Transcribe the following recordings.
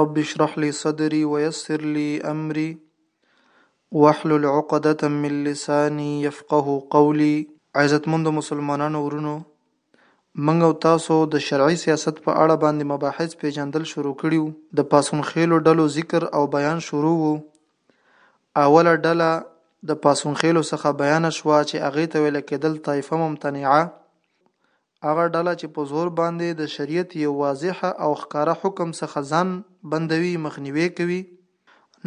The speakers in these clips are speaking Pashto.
رب اشرح لي صدري ويسر لي أمري واحلل عقدة من لساني يفقه قولي عزتمند مسلمانانو ورونو منګ او تاسو د شرعي سیاست په اړه باندې مباحث پیژندل شروع کړیو د پاسون خېلو ډلو ذکر او بیان شروع وو اوله ډله د پاسون خېلو څخه بیان شوه چې هغه ته ویل کېدل طائفه ممتنعه هغه ډله چې په زور باندې د شریعت یو واضح او ښکاره حکم څخه ځان بندوي، مخنیوی کوي.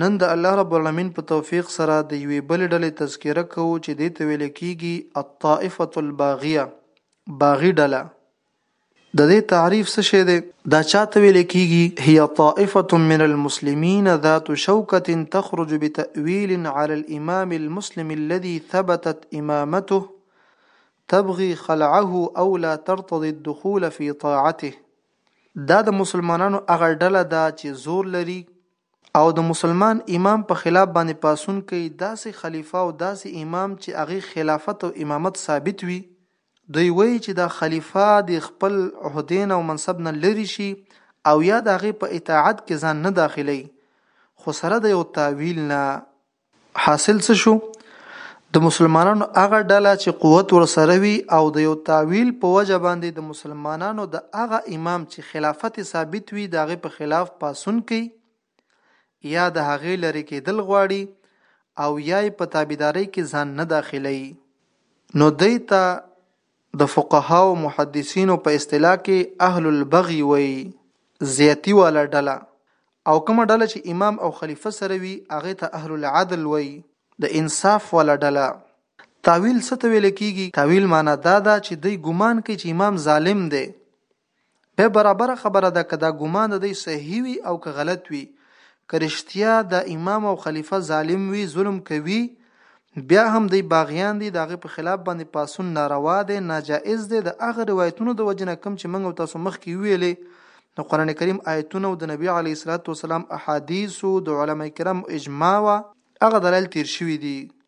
نن د الله رب العالمین په توفیق سره د یوې بلې ډلې تذکره کوو چې دې ته ویل کیږي الطائفة الباغیه، باغي ډله. د دې تعریف څه شی دی؟ دا چا ته ویل کیږي، هي طائفة من المسلمین ذات شوکة تخرج بتأویل علی الامام المسلم الذي ثبتت امامته تبغي خلعه او لا ترتضي الدخول في طاعته، دا د مسلمانانو هغه ډله ده چې زور لري او د مسلمان امام په خلاف باندې پاڅون کوي، داسې خلیفه او داسې امام چې هغه خلافت او امامت ثابت وي، دوی وایي چې دا خلیفه دې خپل عهدې نه او منصب نه لرې شي او یا د هغه په اطاعت کې ځان نه داخلوي، خو سره د یو تاویل نه، حاصل څه شو؟ د مسلمانانو هغه ډله چې قوت ورسره وي او د یو تاویل په وجه باندې د مسلمانانو د هغه امام چې خلافت ثابت وي د هغې په خلاف پاسون کوي یا د هغې لرې کېدل غواړي او یا یې په تابعدارۍ کې ځان نه داخلوي نو دی ته د فقهاو محدثینو په اصطلاح کې اهل البغي وایي زیاتی والا ډله او کومه ډله چې امام او خلیفه سره وي هغه ته اهل العدل وایي د انصاف والا ډله تاویل څه ته ویل کیږي تاویل معنا دا ده چې دوی ګمان کوي چې امام ظالم دی بیا برابره خبره ده که دا ګمان د دی صحیح وي او که غلط وي. که رښتیا دا امام او خلیفه ظالم وي، ظلم کوي، بیا هم دی باغیان دي، د هغه په خلاف باندې پاڅون ناروا دی، ناجائز دی، د هغه روایتونو د وجې نه کوم چې موږ او تاسو مخکې وویلې، د قرآن کریم آیتونه او د نبي علیه الصلوة والسلام احادیث او د علماء کرامو اجماع وه، هغه دلایل تیر شوي دي.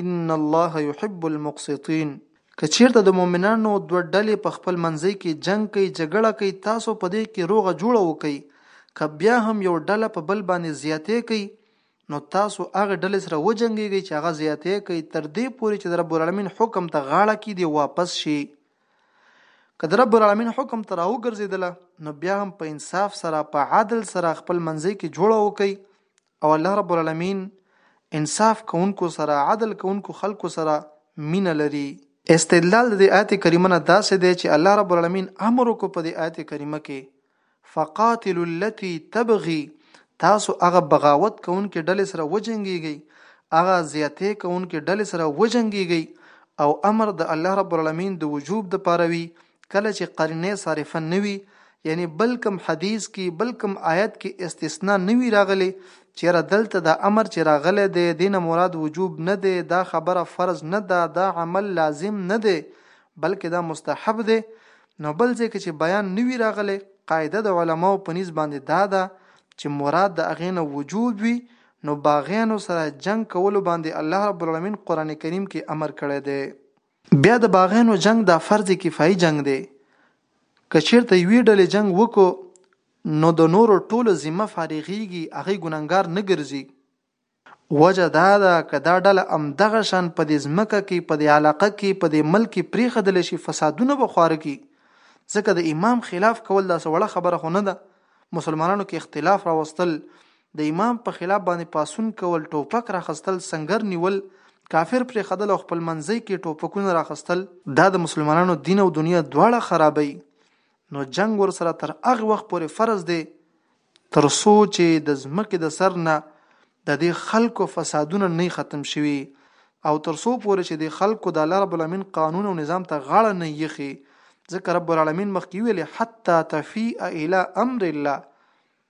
ان الله يحب المقسطين که چیرته د مؤمنانو دوه ډلې په خپل منځي کې جنگ کوي جګړه کوي تاسو په دې کې روغه جوړه وکړئ که بیا هم یو ډله په بل باندې زیاتې کوي نو تاسو هغه ډلې سره وجنګیږئ چې هغه زیاتې کوي تر دې پورې چې د رب العالمین حکم ته غاړه کې دی واپس شي که د رب العالمین حکم ته راوګرځېدله نو بیا هم په انصاف سره په عدل سره خپل منځي کې جوړه وکړئ او الله رب العالمين انصاف کوونکو سره، عدل کوونکو خلکو سره مينه لري. استدلال د دې آيت کريمه نه داسې دی چې الله رب العالمين امر وکړو په دې آيت کريمه کې فقاتلو التي تبغي تاسو هغه بغاوت کوونکې ډلې سره وجنګيږئ هغه زیاتې کوونکې ډلې سره وجنګيږئ او امر د الله رب العالمين د وجوب د پاره وي کله چې قرینه صارفه نه وي یعنی بل کم حدیث کې بل کم آیت کې استثناء نه وی راغلی چیرې دلته دا امر چې راغلی دی دینه مراد وجوب نه دی دا خبره فرض نه ده دا عمل لازم نه دی بلکې دا مستحب دی نو بل ځکه چې بیان نه وی راغلی قاعده د علماو په نسبت باندې دا ده چې مراد د اغینه وجوب وی نو باغیانو سره جنگ کولو باندې الله رب العالمین قران کریم کې امر کړی دی بیا د باغینو جنګ دا فرض کفایي جنګ دی که چیرته یوې ډلې جنګ وکړو نو د نورو ټوله ذمه فارغیږي هغه ګناګار نه ګرځي وجه دا ده که دا ډله ام دغه شان په دې ځمکه کې په دې علاقه کې په دې ملک کې پریخدل شي فسادونه به خواره کی ځکه د امام خلاف کول دا سوړه خبره خو نه ده مسلمانانو کې اختلاف راوستل د امام په خلاف باندې پاسون کول، ټوپک راخستل، سنګر نیول، کافر پرېښدل او خپل منځۍ کې ټوپکونه راخستل، دا د مسلمانانو دین او دنیا دواړه خرابوي، نو جنګ ورسره تر هغه وخت پورې فرض دی تر څو چې د ځمکې د سر نه د دې خلکو فسادونه نه ختم شوي او تر څو پورې چې د خلکو د الله رب العالمین قانون او نظام ته غاړه نه یخي ځکه رب العالمین مخکې ویلي حتی تفیء الی امر الله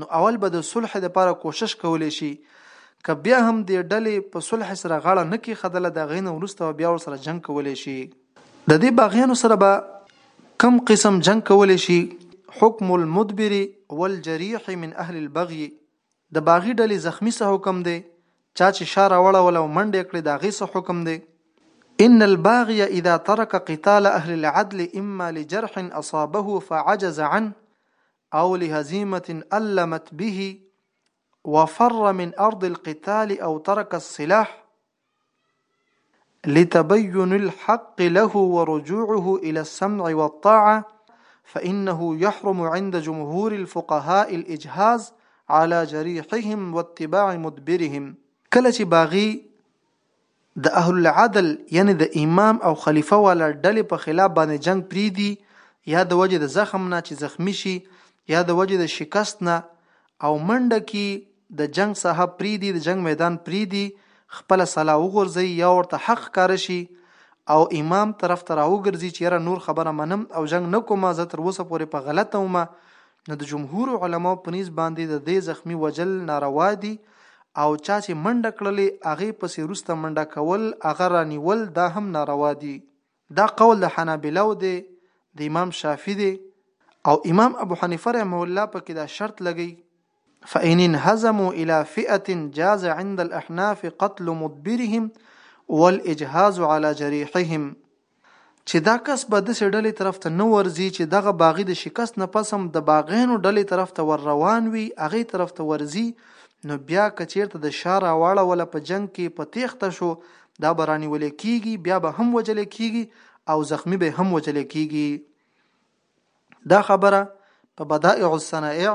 نو اول به د صلح لپاره کوشش کولی شي که بیا هم د ډلې په صلح سره غاړه نه کې خدله د غین ورسته بیا ور سره جنگ کولی شي د دې باغیانو سره به کم قسم جنگ کولی شي حکم المدبر والجريح من اهل البغي د باغی ډلې زخمی سه حکم دی چا چې شار وړه ولا منډه کړې دا غي سه حکم دی ان الباغي اذا ترك قتال اهل العدل اما لجرح اصابه فعجز عنه او لهزيمه المت به وفر من أرض القتال أو ترك السلاح لتبين الحق له ورجوعه إلى السمع والطاعة فإنه يحرم عند جمهور الفقهاء الإجهاز على جريحهم واتباع مدبرهم کله چې باغی د اهل العدل یعنی د امام او خلیفه والا ډلې په خلاف باندې جنګ پریدي یا د وجه د زخم نه چې زخمی شي یا د وجه د شکست نه او منډه کی د جنگ صاحب پریدي د جنگ میدان پریدي خپل سلا وغورځي یا ورته حق کار شي او امام طرف ته راوګرځي چې یاره نور خبره منم او جنگ نکوم زه تر اوسه پورې په غلطه ومه نو د جمهور علماو په نيز باندې د دې زخمی وجل ناروا دي او چا چې منډه کړلې هغه پسې روسته منډه کول هغه رانیول دا هم ناروا دي دا قول د حنابلو دی د امام شافعي دی او امام ابو حنیفه رحمه الله پکې دا شرط لګی فإن انهزموا إلى فئة جاز عند الأحناف قتل مدبرهم والإجهاز على جريحهم چې دا کس به دسې ډلې طرف ته نه ورځي چې دغه باغي د شکست نه پس هم د باغينو ډلې طرف ته ور روان وي هغې طرف ته ورځي نو بيا که چېرته د شا راواړوله په جنګ کې په تېښته شو دا به رانيول کېږي بيا به هم وژل کېږي او زخمي به هم وژل کېږي دا خبره په بدائع الصنائع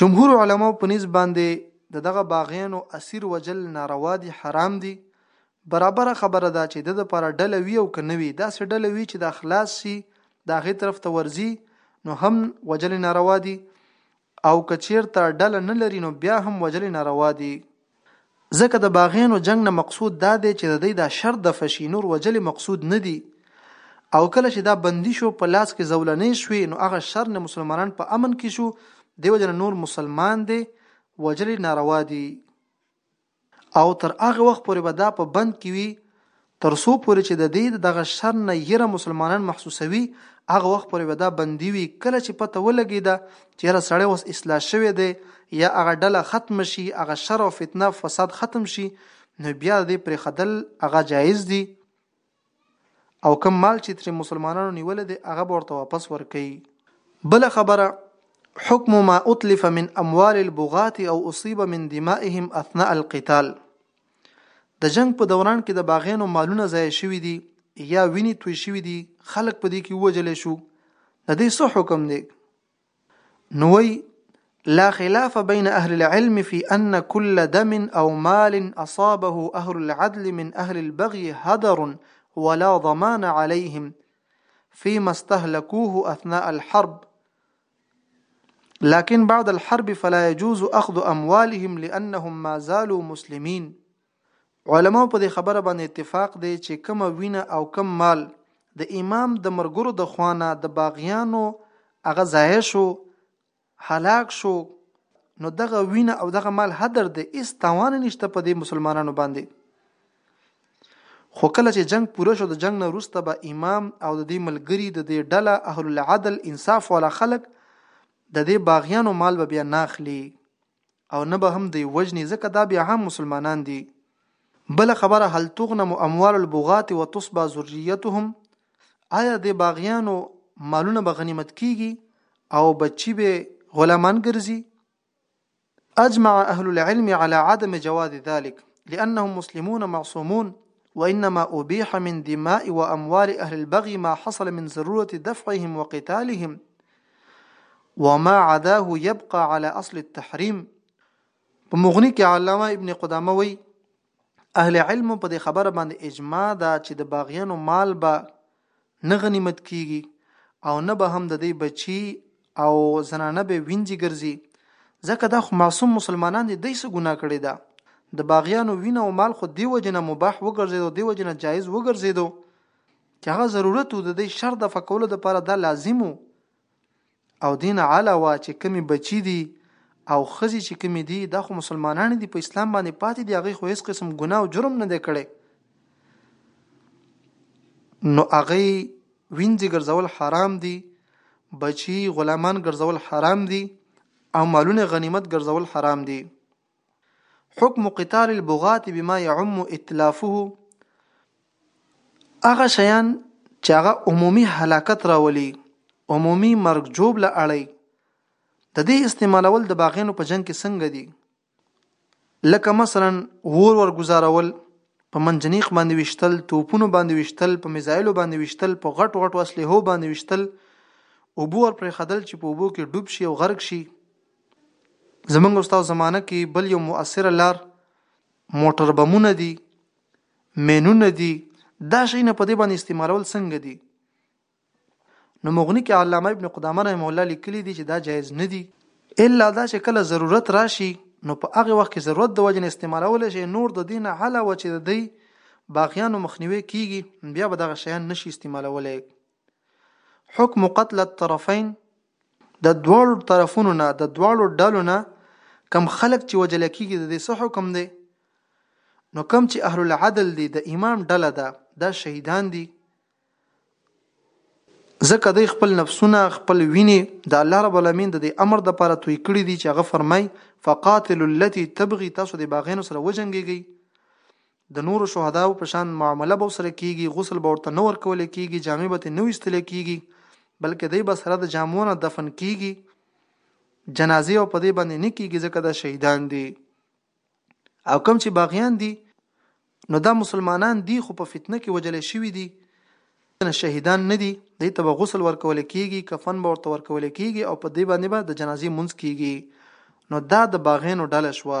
جمهور علماو په نسب باندې د دغه باغیانو اسیر وجل ناروا دي حرام دي برابره خبره ده چې د لپاره ډله وی او کنه وی داسې ډله وی چې د اخلاص سي د هغې طرف ته ورځي نو هم وجل ناروا دي او کچیرته ډله نه لري نو بیا هم وجل ناروا دي ځکه د باغينو جنګ نه مقصود دا دی چې د دی دا شرط دفع شي نور وژلې مقصود نه دي او کله چې دا بندي شو په لاس کې زولنې شوې نو هغه شر نه مسلمانان په امن کې شو دیو جن نور مسلمان دی وژلې ناروا دي او تر هغه وخت پورې به دا په بند کې وي تر څو پورې چې د دې د دغه شر نه یره مسلمانان محسوسوي هغه وخت پورې به دا بندي وي کله چې پته ولګیده چې یره سړی اوس اصلاح شوی دی یا هغه ډله ختم شي هغه شر او فتنه فساد ختم شي نو بیا د دې پرېخدل هغه جایز دي او کم مال چې تر مسلمانانو نیول دي هغه ورته واپس ورکړي بل خبره حکم ما اتلف من اموال البغاة او اصيب من دمائهم اثناء القتال د جنگ په دوران کې د باغیانو مالونه ضایع شوي دي یا ویني توی شوي دي خلک په دې کې وجلې شو د دې څه حکم دی نوې لا خلاف بين اهل العلم في ان كل دم او مال اصابه اهل العدل من اهل البغي هدر ولا ضمان عليهم فيما استهلكوه اثناء الحرب لكن بعد الحرب فلا يجوز اخذ اموالهم لانهم ما زالوا مسلمين علماء په دې خبره باندې اتفاق دی چې کوم وینه او کوم مال د امام د مرګرو د خوانه د باغیانو هغه ضایع شو هلاک شو نو دغه وینه او دغه مال هدر دی اس تاوان نشته په دې مسلمانانو باندې خو کله چې جنګ پوره شو د جنګ نه وروسته به امام او د دې ملګري د دې ډله اهل العدل انصاف والا خلک د دې باغیانو مال به بیا ناخلی او نه به هم دی وجنی ځکه دا بیا هم مسلمانان دي بل خبره هل تغنم اموال البغات وتصبى ذريتهم آیا د باغیانو مالونه به غنیمت کیږي او بچی به غلامان ګرځي اجمع اهل العلم على عدم جواز ذلك لانهم مسلمون معصومون وانما ابيح من دماء واموال اهل البغي ما حصل من ضروره دفعهم وقتالهم وما عداه يبقى على اصل التحريم په مغني کې علامه ابن قدامه وایي اهل علمو په دې خبره باندې اجماع ده چې د باغیانو مال به نه غنیمت کیږي او نه به هم د دې بچي او زنانه به وینځي ګرځي ځکه دا خو معصوم مسلمانان دي دای څه ګناه کړی ده د باغیانو وینه او مال خو دی وجنه مباح وګرځیدو دی وجنه جایز وګرځیدو چې هغه ضرورت د دې شر د فکولو لپاره دا لازمو او دې نه علاوه چې کومې بچي دي او ښځې چې کومې دي دا خو مسلمانان دي په اسلام باندې پاتې دي هغه خو هیڅ قسم ګناه او جرم نه دی کړی نو هغه وینځي ګرځول حرام دي بچي غلامان ګرځول حرام دي او مالونه غنیمت ګرځول حرام دي حکم قتال البغات بما يعم اتلافه هغه شیان چې هغه عمومي هلاکت راولي عمومي مرګ جوب له اړي د دې استعمالول د باغینو په جنگ کې څنګه دي لکه مثلا ور ور گزارول په منجنیق باندې وشتل توپونو باندې وشتل په میزایلو باندې وشتل په غټو غټو اسلحو باندې وشتل او بور پر خدل چې په وبو کې ډوب شي او غرق شي زمونږ او ستاسو زمانه کې بل یو مؤثره لار موټر بمونه دي مینونه دي دا شي نه په دې باندې استعمالول څنګه دي نو مغنی کې علامه ابن قدامه رحم الله لیکلي دي چې دا جایز نه دي الا دا چې کله ضرورت راشي نو په هغه وخت کې ضرورت د وجنې استعمالول شي نور د دین علاوه چې د دی باغیانو مخنیوي کیږي بیا به دغه شیان نشي استعمالولای حکم قتل الطرفین د دواړو طرفونو نه د دواړو ډلو نه کم خلک چې وجل کیږي د دې څه حکم دی نو کم چې اهل العدل دي د امام ډله ده دا شهیدان دي ځکه د خپل نفسونه خپل ویني د الله رب العالمین د امر د لپاره توی کړی دي چې هغه فرمای فقاتل التي تبغي تاسو د باغینو سره وجنګيږي د نورو شهداوو په شان معامله به ورسره کېږي، غسل به ورته نه ورکول کېږي، جامې به ترې نه ویستل کېږي، بلکې دی به سره د جامو نه دفن کېږي، جنازې او په دې باندې نه کېږي ځکه دا شهیدان دي او کوم چې باغیان دي نو دا مسلمانان دي خو په فتنه کې وجل شوي دي نه شهیدان نه دي دی ته به غسل ورکول کېږي کفن به ورته ورکول کېږي او په دې باندې به د جنازې منځ کېږي نو دا د باغینو ډله شوه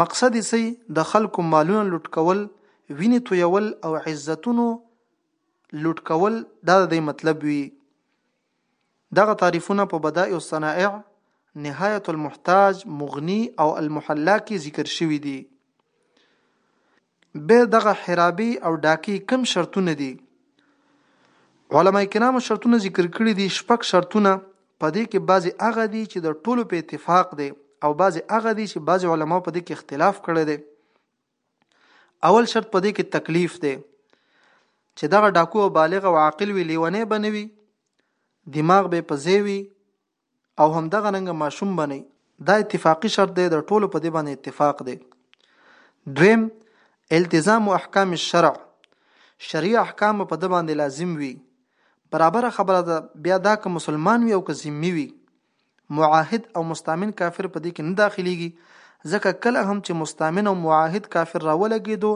مقصد یې څه د خلکو مالونه لوټ کول، وینې تویول او عزتونو لوټ کول دا د مطلب وي دغه تعریفونه په بدائع الصنائع نهایت المحتاج مغنی او المحلا کې ذکر شوی دی به دغه حرابي او ډاکي کم شرطونه دي علما کرام شرطونه ذکر کړی دي شپږ شرطونه په دې کې بعضی هغه دي چې د ټولو په اتفاق دي او بعضی هغه دي چې بعضی علما په دې کې اختلاف کړی دي اول شرط په دې کې تکلیف دی چې دغه ډاکو او بالغ او عاقل وی لیونه بنوي دماغ به پزیوي او هم دغه رنګ ماشوم بنئ دا اتفاقی شرط دی د ټولو په دې باندې اتفاق دی دویم التزام و احکام الشرع شریع احکام په د باندې لازم وي برابر خبره ده بیا دا که مسلمان وي او که ذمي وي معاهد او مستامن کافر په دې کې نه داخليږي ځکه کله هم چې مستامن او معاهد کافر راولګېدو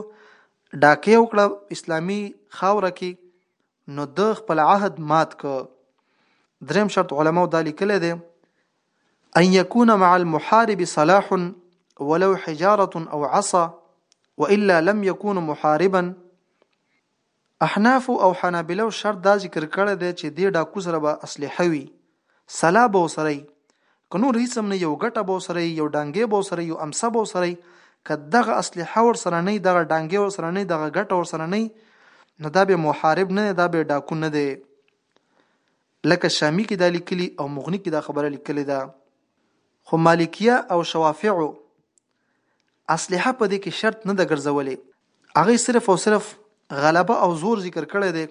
ډاکې وکړه اسلامی خاوره کې نو ده خپل عهد مات که دریم شرط علماو دا لیکلی دی ان يكون مع المحارب صلاح ولو حجارة او عصا والا لم يكون محاربا احناف او حنابلو شرط دا ذکر کړی دی چې دې ډاکو سره به اسلحه وي سلا به وسره یی که نور هیڅ هم نه یو ګټه به وسره یی یو ډانګې به وسره یو امسه به وسره یی که دغه اسلحه ورسره نه دغه ډانګې ورسره نه دغه ګټه ورسره نه نو دا به محارب نه دا به ډاکو نه دی لکه شامی کې دا لیکلی او مغنی کې دا خبره لیکلی ده خو مالکیه او شوافعو اسلحه په دې کې شرط نه ده ګرځولې هغه صرف او صرف غلبه او زور ذکر کړی دی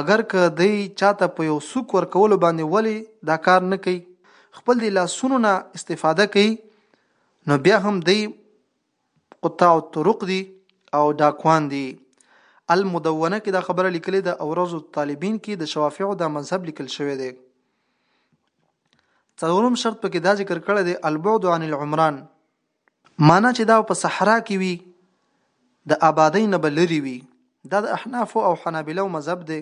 اگر که دی چاته په یو سوک ورکولو باندې ولی دا کار نه کوي خپل دی لاسونو نه استفاده کوي نو بیا هم دی قطاع الطرق دی او ډاکوان دی المدونه کې دا خبره لیکلې ده او روز الطالبین کې د شوافیعو دا مذهب لیکل شوی دی څلورم شرط پکې دا ذکر کړی دی البعد عن العمران معنا چې دا په صحرا کې وي د آبادی نه بلری وي دا د احناف او حنابلو مذهب دی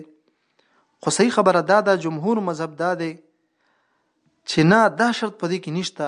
خو صحیح خبره دا ده جمهور مذهب دا دی چې نه دا شرط پدې کې نشته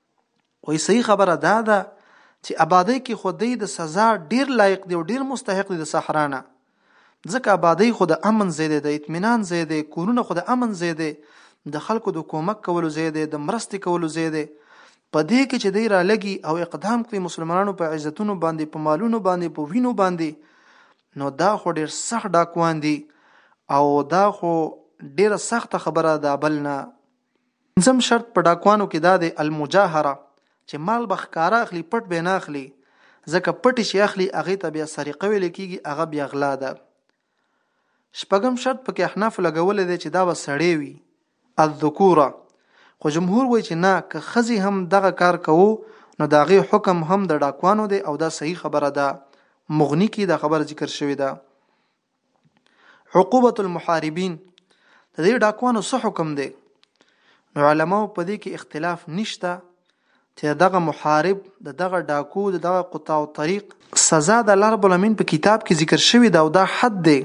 وای صحیح خبره دا ده چې آبادی کې خو دی د سزا ډیر لایق دی او ډیر مستحق دی د صحرا نه ځکه آبادی خو د امن ځای دی د اطمینان ځای دی کورونه خو د امن ځای دی د خلکو د کومک کولو ځای دی د مرستې کولو ځای دی په دې کې چې دی را لګي او اقدام کوي مسلمانانو په عزتونو باندې په مالونو باندې په وینو باندې نو دا خو ډیر سخت ډاکوان دي او دا خو ډیره سخته خبره ده بل نه پنځم شرط په ډاکوانو کې دا دی المجاهره چې مال به ښکاره اخلي پټ به نه اخلي ځکه پټې چې اخلي هغې ته بیا سرقه ویل کېږي هغه بیا غلا ده شپږم شرط پکې احناف لګولی دی چې دا به سړی وي الذکوره خو جمهور وایي چې نه که ښځې هم دغه کار کوو نو د هغې حکم هم د ډاکوانو دی او دا صحیح خبره ده مغني کې دا خبره ذکر شوې ده عقوبه المحاربین د دې ډاکوانو څه حکم دی نو علماو په دې کې اختلاف نشته چې دغه محارب د دغه ډاکو د دغه قطاع طریق سزا د الله رب العالمین په کتاب کې ذکر شوی دا او دا حد دی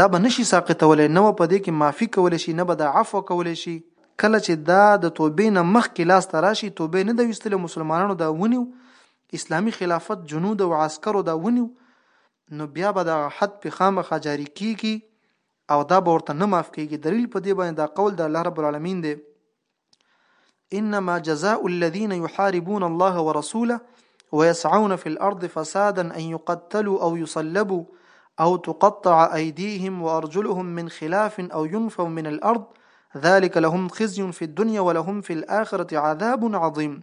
دا به نشي ساقطولای نه په دې کې معافي کول شي نه به د عفو کول شي کله چې دا د توبې نه مخ کې لاس تراشي توبې نه د وستل مسلمانانو دا ونیو اسلامی خلافت جنود او عسکرو دا ونیو نو بیا به دغه حد پې خامخا جاري کېږي او دا به ورته نه معاف کېږي دلیل په دې باندې دا قول د الله رب العالمین دی انما جزاء الذين يحاربون الله ورسوله ويسعون في الارض فسادا ان يقتلوا او يصلبوا او تقطع ايديهم وارجلهم من خلاف او ينفوا من الارض ذلك لهم خزي في الدنيا ولهم في الاخره عذاب عظيم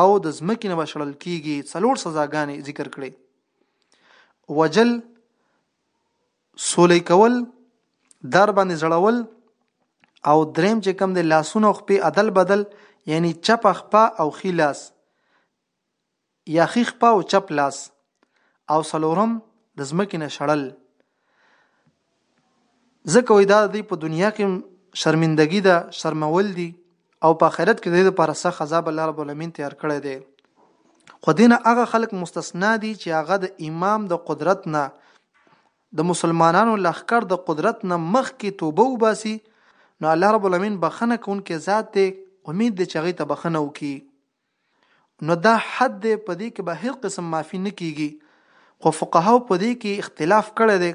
او د ځمکې نه بشړل کیږي څلور سزاګانې ذکر کړي وجل سولې کول در باندې زړول او دریم چې کم د لاسونو خپې عدل بدل یعنی چپ خپه او خی لاس یا خی خپه او چپ لاس او سلورم د ځمکې نه شړل ځکه وای دا دی په دنیا کې شرمندګي ده شرمول دي او په آخرت کې د دې لپاره سخت عذاب الله رب العالمین تیار کړی دی خو دینه هغه خلک مستثنا دي چې هغه د امام د قدرت نه د مسلمانانو لخر د قدرت نه مخکې توبه وباسي نو الله رب العالمین بخنه کوونکې ذات دی امید دی چې هغه ته بخنه وکړي نو دا حد دی په دې کې به هیڅ قسم معافي نه کیږي خو فقهاو په دې کې اختلاف کړی دی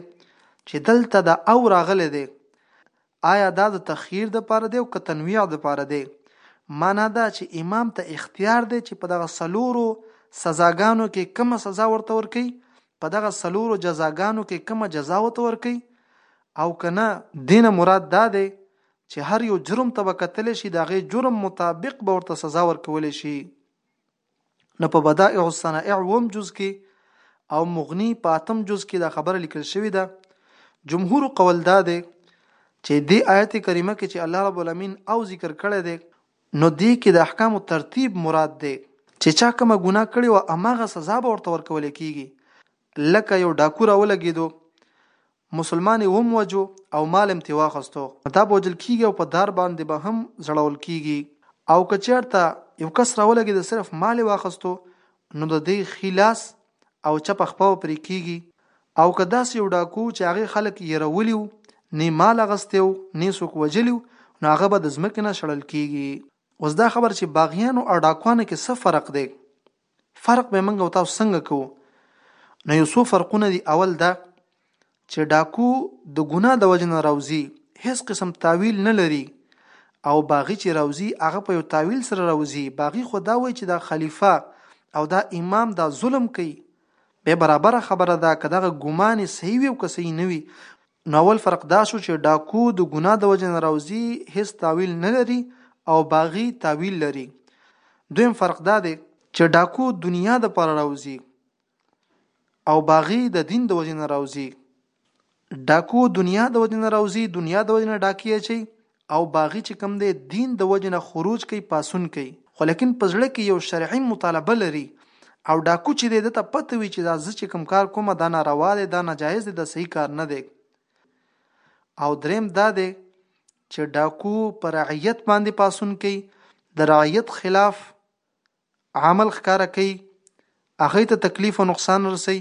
چې دلته د او راغلی دی آیا دا د تخیر د پاره دی او که تنویع د پاره دی معنا دا چې امام ته اختیار دی چې په دغه سلورو سزاګانو کې کومه سزا ورته ورکي په دغه سلورو جزاګانو کې کومه جزا ورته ورکي او کنه دینه مراد دا دی چې هر یو جرم ته به کتلی شي د هغې جرم مطابق به ورته سزا ورکولی شي نو په بدائع الصنائع وم جز کې او مغنی په اتم جز کې دا خبره لیکل شوې ده جمهور قول دا دی چې دې آیت کریمه کې چې الله رب العالمین او ذکر کړی دی نو دې کې د احکام ترتیب مراد دی چې چا کومه ګناه کړې و اماغه سزا به ورته ورکول کیږي لکه یو ډاکو راولګېدو مسلمان یې هم وجو او مال هم ترې واخستو نو دا به وجل کیږي او په دار باندې به هم ځړول کیږي او که چیرته یو کس راولګیده صرف مال یې واخستو نو د دې ښي لاس او چپه خپه به پرې کیږي او که داسې یو ډاکو چې هغه خلک یرولي وو نه مال اغستی وو نه څوک وجلی وو نو هغه به د ځمکې نه شړل کیږي اوس دا خبر چې باغیانو او ډاکوانو کې څه فرق دی فرق به موږ او تاسو څنګه کوو نو یو څو فرقونه دي اول دا چې ډاکو د ګناه د وجه نه راوځي هیڅ قسم تاویل نه لري او باغی چې راوځي هغه په یو تاویل سره راوځي باغی خدا وای چې دا خلیفہ او دا امام دا ظلم کوي به برابر خبره ده کداغه ګمان صحیح وي او که صحیح نه وي نو اول فرق دا شو چې ډاکو د ګناه د وجې نه راوځي هیڅ تاویل نه لري او باغي تاویل لري دویم فرق دا دی چې ډاکو دنیا د پر راوځي او باغي د دین د وجې نه راوځي ډاکو دنیا د وجې نه راوځي دنیا د وجې نه ډاکی اچي او باغی چې کوم دی دین د وجې نه خروج کوي پاسون کوي خو لیکن په زړه کې یو شرعي مطالبه لري او ډاکو چې دی دته پته وي چې دا زه چې کوم کار کوم دا ناروا دی دا ناجایز دی دا صحیح کار نه دی او دریم دا دی چې ډاکو پر رعیت باندې پاسون کوي د رعیت خلاف عمل ښکاره کوي هغه ته تکلیف او نقصان رسي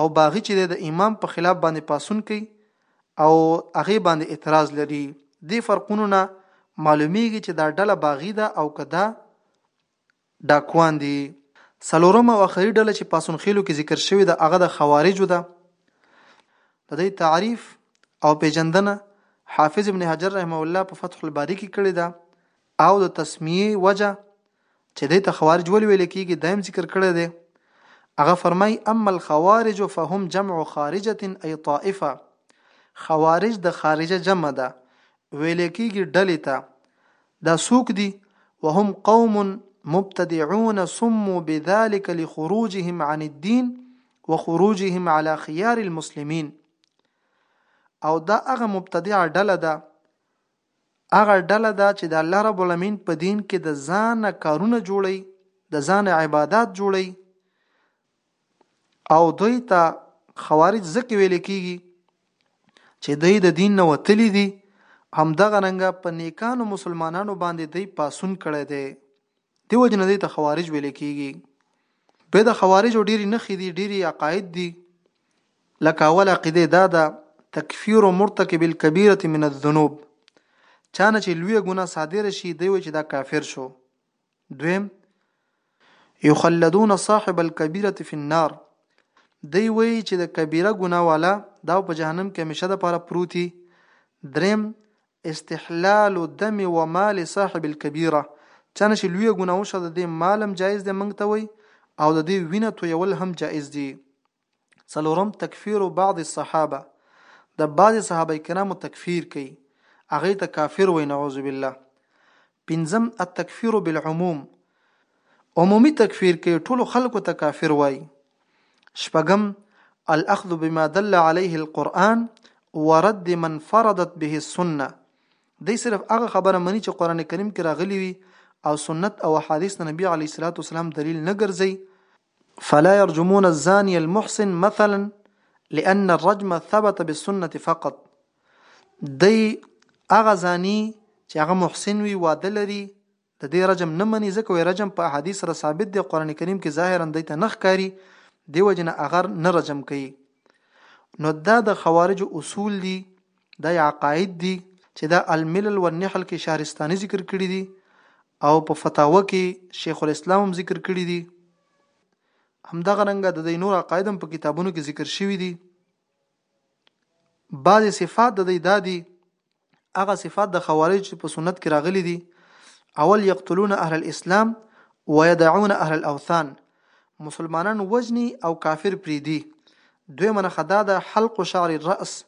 او باغی چې د امام په خلاف باندې پاسون کوي او هغه باندې اعتراض لري د فرقونو نه معلومیږي چې دا ډله باغی ده او کدا ډاکوان دي سلورم او اخري ډله چې پاسون خېلو کې ذکر شوی ده هغه د خوارجو ده د دې تعریف او پیجندنه حافظ ابن حجر رحمه الله په فتح الباری کې کړی ده او د تسمیه وجه چې دی ته خوارج ولې ویل کېږي دایم ذکر کړی دی هغه فرمای اما الخوارج فهم جمع خارجه ای طائفه خوارج د خارجه جمع ده ویل کېږي ډلې ته دا سوق دي وهم قوم مبتدعون سموا بذلك لخروجهم عن الدين وخروجهم على خيار المسلمين او دا هغه مبتدع ډله ده هغه ډله ده چې د الله رب العالمین په دین کې د ځان کارونه جوړي د ځان عبادت جوړي او دوی ته خوارج ځکه ویل کیږي چې دوی د دین نه وتلی دي هم دغه رنګه په نیکانو مسلمانانو باندې دوی پاسون کړی دی دیو جن دوی ته خوارج ویل کیږي به د خوارج ډېری نخې دي ډېری عقاید دي لکه اول عقیده دا ده تکفیر مرتکب الكبیره من الذنوب چانه چې لوی ګناه صادره شي دی وی چې دا کافر شو دویم یخلدون صاحب الكبیره فی النار دی وی چې د کبیره ګناه والا دا په جهنم کې همیشه د پاره پروتي دریم استحلال دم و مال صاحب الكبیره چانه چې لوی ګناه وشو د دې مالم جایز دی منګ ته وی او د دې وینه تو یول هم جایز دی څلورم تکفیر بعض الصحابه د بعض صحابه کرامو تکفیر کوي هغه ته کافر وای نعوذ بالله پنځم التکفیر بالعموم عمومي تکفیر کوي ټول خلکو ته کافر وای شپږم الاخذ بما دل عليه القرآن ورد من فرضت به السنه دی صرف هغه خبره مني چې قران کریم کې راغلي وي او سنت او حدیث نبی علی صلوات والسلام دلیل نه ګرځي فلا يرجمون الزاني المحسن مثلا لأن الرجم ثبت بالسنة فقط دی هغه زاني چې هغه محسن وي واده لري د دې رجم نه مني ځکه وي رجم په احادیث سره ثابت دی قران کریم کې ظاهرا دی ته نخ کاری دیو جن اغر نه رجم کوي نو دا د خوارج اصول دي دا یې عقاید دي چې دا الملل والنحل کې شهرستاني ذکر کړي دي او په فتاوه کې شیخ الاسلام هم ذکر کړي دي همدغه رنګه د دې نور عقاید هم په کتابونو کې ذکر شوي دي بعضې صفات د دې دادي هغه صفات د خوارج چې په سنت کې راغلي دي اول یقتلون اهل الاسلام ويدعون اهل الاوثان مسلمانان وجني او کافر پریدي دوی منخدا د حلق شعر الراس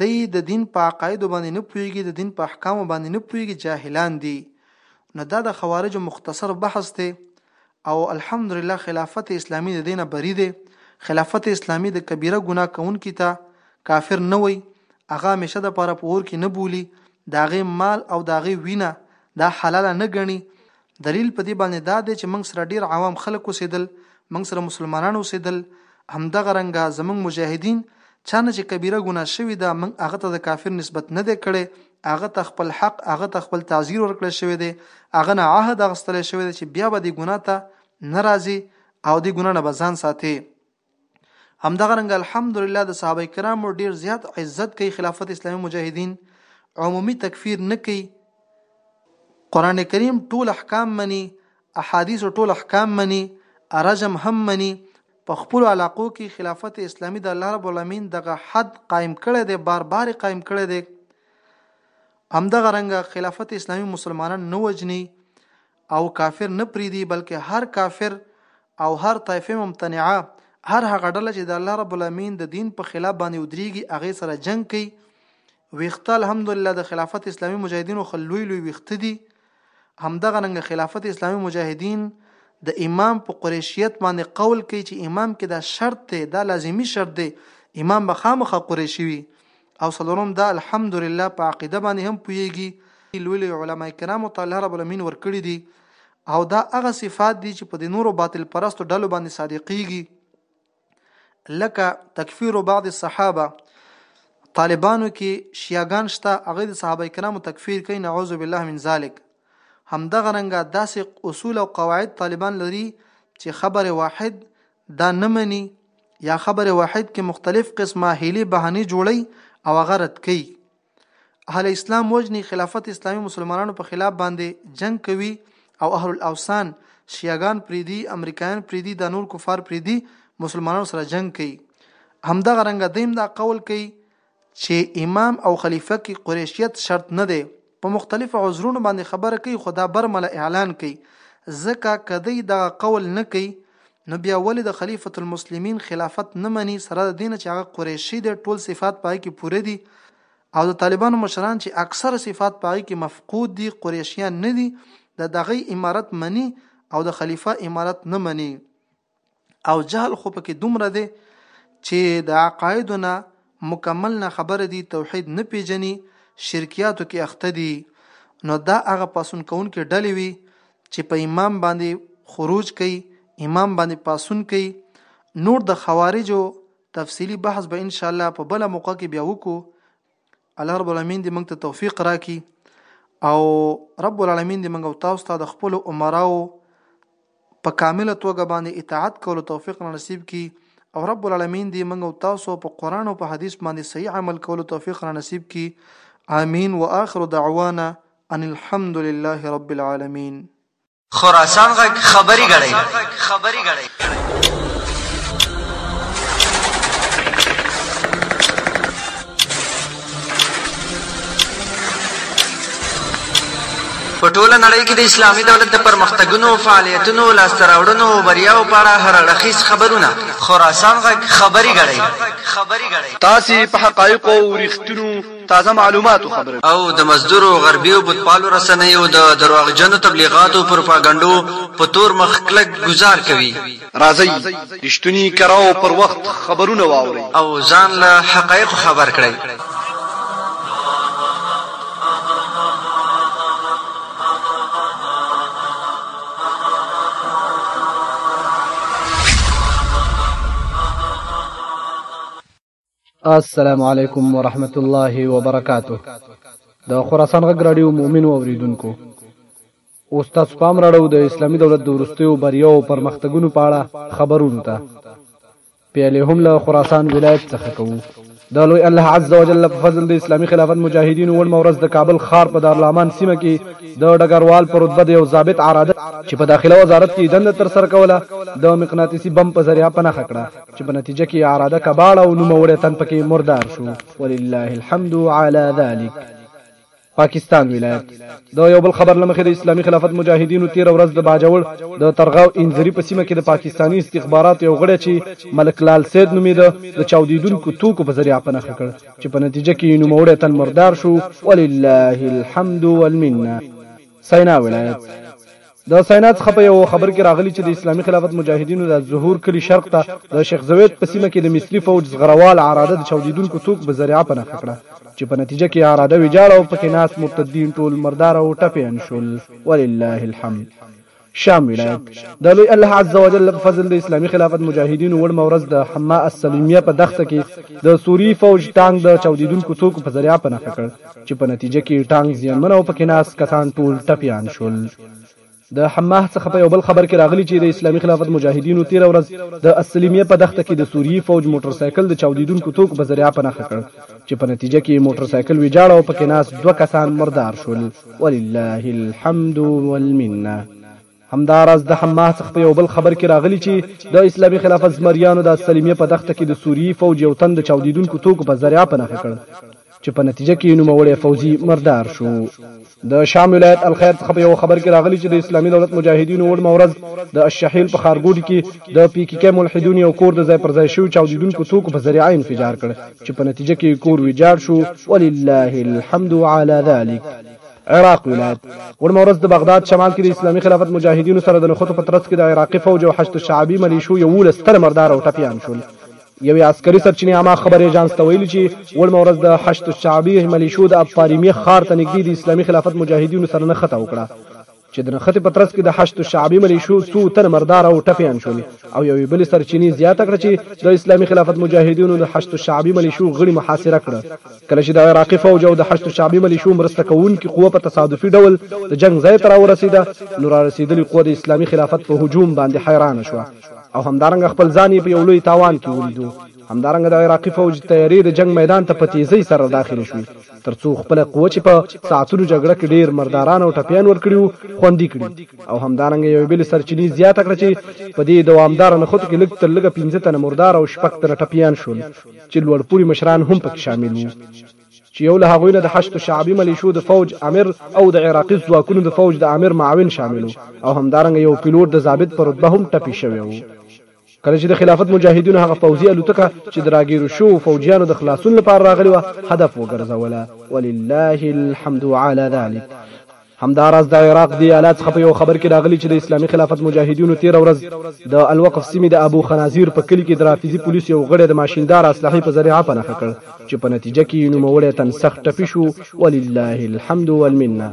دی د دین په عقایدو باندې نه پوهیږي د دین په احکامو باندې نه پوهیږي جاهلان دي نو دا د خوارجو مختصر بحث دی او الحمدلله خلافت اسلامی د دینه بری دی خلافت اسلامی د کبیره ګناه کوونکي ته کافر نه وي هغه همیشه د پاره په اور کې نه بولی داغه مال او داغه وینه دا حلاله نه ګڼي دلیل په دې باندې دا دی چې موږ سره ډیر عوام خلک اوسیدل، موږ سره مسلمانان اوسیدل، همدغه رنګه زموږ مجاهدین، چا نه چې کبیره ګناه شوې ده موږ هغه ته د کافر نسبت نه دی کړی، هغه ته خپل حق، هغه ته خپل تعزیر ورکړی شوی دی، هغه نه عهد اخستلی شوی دی چې بیا به دې ګناه ته نه راځې او دې ګناه نه به ځان ساتې. همدغه رنګ الحمدلله د صحابه کرامو ډیر زیات عزت کوي خلافت اسلامي مجاهدین عمومي تکفیر نه کوي قران کریم ټول احکام مني احادیث ټول احکام مني رجم هم مني په خپل علاقو کې خلافت اسلامي د الله رب العالمین دغه حد قائم کړی دی بار بار قائم کړی دی همدغه رنګه خلافت اسلامي مسلمانان نه وجني او کافر نه پریدي بلکه هر کافر او هر طایفه ممتنعه هر هغه ډله چې د الله رب العالمین د دین په خلاف باندې ودریږي هغه سره جنگ کوي ویخته الحمدلله د خلافت اسلامی مجاهدینو خلوی لوی ویخته دي همدغه ننګ خلافت اسلامی مجاهدین د امام په قریشیت باندې قول کوي چې امام کې دا شرط دی دا لازمی شرط دی امام به خامخا قریشي وي او څلورم دا الحمدلله په عقیده باندې هم پوهیږي لوی لوی علما کرامو ته الله رب العالمین ورکړي دي او دا هغه صفات دي چې په د نورو باطل پرستو ډلو باندې صادقيږي لکه تکفیر بعض الصحابه طالبانو کې شیعاګان شته هغه د صحابه کرامو تکفیر کوي نعوذ بالله من ذلک همدغه رنګه داسې اصول او قواعد طالبان لري چې خبره واحد دا نه مني یا خبر واحد کې مختلف قسمه هیلې بهانې جوړي او هغه رد کوي اهل اسلام وجني خلافت اسلامی مسلمانانو په خلاف باندې جنگ کوي او اهل الاوسان شیعاګان پریدي امریکایان پریدي د نور کفار پریدي مسلمانانو سره جنگ کوي همدغه رنګ دیم دا قول کوي چي امام او خليفه کي قريشيت شرط نه دی په مختلفو عذرونو باندي خبره کوي خو دا برمله اعلان کوي ځکه که دی دغه قول نه کوي نو بيا ولي د خليفة المسلمين خلافت نه مني سره د دې نه چي هغه قريشي دی ټول صفات په هغه کي پوره دي او د طالبانو مشران چي اکثره صفات په هغه کي مفقود دي قريشيان نه دي د دغه امارت مني او د خليفه امارت نه مني او جهل خو پکې دومره دی چې د عقایدو نه مکمل نه خبره دي توحید نه پیژني شرکیاتو کې اخته دي نو دا هغه پاسون کوونکې ډلې وي چې په امام باندې خروج کوي امام باندې پاسون کوي نور د خوارجو تفصیلی بحث به ان شاء الله په بل موقع کې بیا وکړو الله رب العالمین دې موږ ته توفیق راکړي او رب العالمین دې موږ او تاسو ته د خپل عمراو په کامله توګه باندې اطاعت کولو توفیق نصیب کړي او رب العالمین دې موږ او تاسو په قران او په حدیث باندې صحیح عمل کولو توفیق را نصیب کړي آمین واخر دعوانا ان الحمد لله رب العالمین خراسان غږ خبري غړي خبري غړي په ټوله نړۍ کې د اسلامي دولت د پرمختګونو فعالیتونو لاسته راوړنو او بریاو په اړه هر اړخیز خبرونه خراسان غږ خبري غړی تاسو په حقایقو او رښتونو تازه معلومات او خبرې او د مزدور او غربي او بتپالو رسنیو د درواغجنو تبلیغاتو او پروپاګانډو په تور مخ کلک گزار کوي راځي رښتونی کراو پر وخت خبرونه واوري او ځان له حقایق خبر کړئ السلام علیکم ورحمت الله وبرکاته د خراسان غږ راډیو مؤمن اوریدونکو اوس تاسو پام راړو د اسلامي دولت د ورستیو بریاو او پرمختګونو په اړه خبرونو ته پیلې هم له خراسان ولایت څخه کوو د لوی الله عز وجل په فضل د اسلامي خلافت مجاهدینو وړ مورز د کابل خار په دارلامان سیمه کې د ډګروال پر رتبه د یو ضابط عراده چې په داخله وزارت کې دند تر سر کوله د مقناطیسي بم په ذریعہ پناه کړه چې په نتیجه کې عراده کباړه او نوموړی تن پکې مردار شو ولله الحمد علی ذلک پاکستان ولایت دا یو بل خبر لمخې د اسلامي خلافت مجاهدینو 13 ورځ د باجوړ د ترغاو انځری په سیمه کې د پاکستانی استخبارات یو غړی چې ملک لال سید نومیده د چاودیدونکو توکو په ذریعہ پنه کړ چې په نتیجه کې نوموړی تن مردار شو ولله الحمد والمنه سینا ولایت د سینا څخه په یو خبر کې راغلی چې د اسلامي خلافت مجاهدینو د ظهور کلی شرق ته د شیخ زوید په سیمه کې د مصری فوج زغروال عراده د چاودیدونکو توک به ذریعہ په نخښه کړه چې په نتیجه کې عراده ویجاړه او پکې ناس مرتدین ټول مردار او ټپیان شول ولله الحمد شام ولایت د لوی الله عز وجل په فضل د اسلامي خلافت مجاهدینو وړمه ورځ د حما السلیمیه په دښته کې د سوري فوج ټانک د چاودیدونکو توکو په ذریعه په نښه کړ چې په نتیجه کې ټانک زیانمن او پکې ناست کسان ټول ټپیان شول د حماه څخه په یو بل خبر کې راغلی چې د اسلامي خلافت مجاهدینو 13 ورځ د اسلیمیه په دښته کې د سوریي فوج موټر سایکل د چاودیدونکو توکو په ذریعہ پناخه کړ چې په نتیجه کې موټر سایکل ویجاړ او پکې ناس دوه کسان مردار شول ولله الحمد والمنه همداراز د حماه څخه په یو بل خبر کې راغلی چې د اسلامي خلافت زمریانو د سلیمیه په دښته کې د سوریي فوج یو تن د چاودیدونکو توکو په ذریعه په نخښه کړ چې په نتیجه کې نوموړی فوزي مردار شو د شام ولایت الخير څخه په یو خبر کې راغلی چې د اسلامي دولت مجاهدینو وړمه ورځ د الشحیل په ښارګوټي کې د پی کی کی ملحدون یو کور د ځای پر ځای شوي چاودیدونکو توکو په ذریعه انفجار کړ چې په نتیجه کې کور ویجاړ شو ولله الحمد علی ذلک عراق ولایت وړمه ورځ د بغداد شمال کې د اسلامي خلافت مجاهدینو سره د نخوتو په ترڅ کې د عراقي فوج او حشد شعبي ملیشو یولس ستر مردار او ټپیان شول یوې عسکري سرچینې عامه خبري اژانس ته ویلي چې وړمه ورځ د حشد شعبي ملیشو د اپاریمي ښار ته نږدې د اسلامي خلافت مجاهدینو سره نښته وکړه چې د نښتې په ترڅ کې د حشد شعبي ملیشو څو تنه مردار او ټپیان شول او یوې بلې سرچینې زیاته کړه چې د اسلامي خلافت مجاهدینو د حشد شعبي ملیشو غړي محاصره کړه کله چې د عراقي فوج او د حشد شعبي ملیشو مرسته کوونکي قوه په تصادفي ډول د جنگ ځای ته راورسېده نو را رسېدلې قوه د اسلامي خلافت په هجوم باندې حیرانه شوه او همدارنګه خپل ځان په یو لوی تاوان کې ولیدو همدارنګه د عراقي فوج طیارې د جنګ میدان ته په تیزۍ سره داخلې شوې ترڅو خپل قوه چې په ساعتونو جګړه کې ډیر مرداران او ټپیان ورکړي خوندي کړي او همدارنګه یو بل سرچینی زیاته کړه چې په دې دوامدار نخوت کې لږ تر لږه 15 تنه مردار او شپږ تنه ټپیان شول چې لوړپوړي مشران هم پکې شامل وو چې یو له هغوی نه د حشد شعبي ملیشو د فوج امر او د عراقي ځواکونو د فوج د امر معاون شامل او همدارنګه یو پیلوټ د ضابط پر رتبه هم ټپي شوی و کله چې د خلافت مجاهدینو هغه فوجي الوتکه چې د راګیرو شو فوجیانو د خلاصون لپاره راغلی و هدف وګرځوله ولله الحمد على ذلك همداراز د عراق د ایالات څخه په یو خبر کې راغلی چې د اسلامي خلافت مجاهدینو تیر ورځ د الوقف سیمې د ابو خنازیر په کلی کې د رافیزي پولیس یو غړی د ماشیندار اسلحې په ذریعه په نخښه کړ چې په نتیجه کې نوموړی تن سخت ټپي شو ولله الحمد والمنه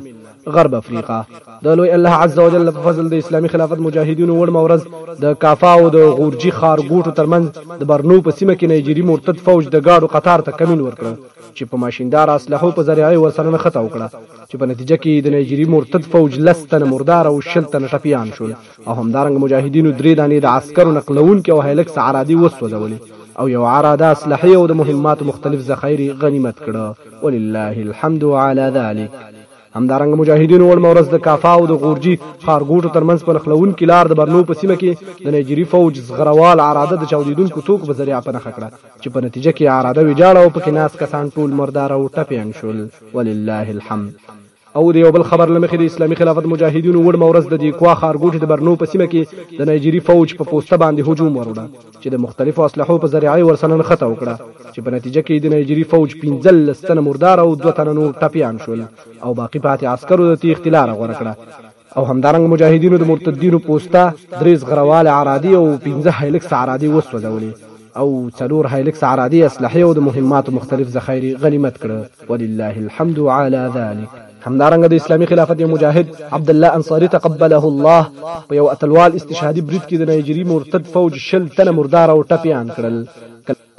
غرب افریقا د لوی الله عز وجل په فضل د اسلامي خلافت مجاهدینو وړ مورز د کافا او د غورجي خار ګوټو ترمنځ د برنو په سیمه کې نایجیری مرتد فوج د گاډو قطار ته کمین ورکړ چې په ماشیندار اسلحو په ذریعه ورسره نه خطا وکړه چې په نتیجه کې د نایجیری مرتد فوج لس تنه مردار او شل تنه ټپیان شول او همدارنګ مجاهدینو درې دانې د عسکرو نقلونکي او هیلکس عرادي وسوځولې او یو عراده اسلحه او د مهماتو مختلف ذخایر غنیمت کړه ولله الحمد على ذلك همدارنګ مجاهدینو وړمه ورځ د کافا او د غورجي ښارګوټو ترمنځ په نښلوونکي لار د برنو په سیمه کې د نایجیري فوج زغروال عراده د چاودیدونکو توکو په ذریعه په نښه کړه چې په نتیجه کې عراده ویجاړه او پکې ناست کسان ټول مردار او ټپیان شول ولله الحمد او د یو بل خبر لمخې د اسلامي خلافت مجاهدینو وړمه ورځ د دیکوا ښارګوټي د برنو په سیمه کې د نایجیري فوج په پوسته باندې هجوم وروړه چې د مختلفو اسلحو په ذریعه یې ورسره نښته وکړه چې په نتیجه کې د نایجري فوج 15 تنه مردار او دوه تنه نور ټپیان شول او باقي پاتې عسکرو د تېښتې لاره غوره کړه او همدارنګ مجاهدینو د مرتدینو پوسته درې زغروال عرادي او 15 هایلکس عرادي وسوځولې او څلور هایلکس عرادي اسلحې او د مهماتو مختلف ذخایري غنیمت کړه ولله الحمد على ذلك همدارنګه د اسلامي خلافت یو مجاهد عبد الله انصاری تقبله الله په یو اتلوال استشهادي برید کې د نایجری مرتد فوج شل تنه مردار او ټپیان کړل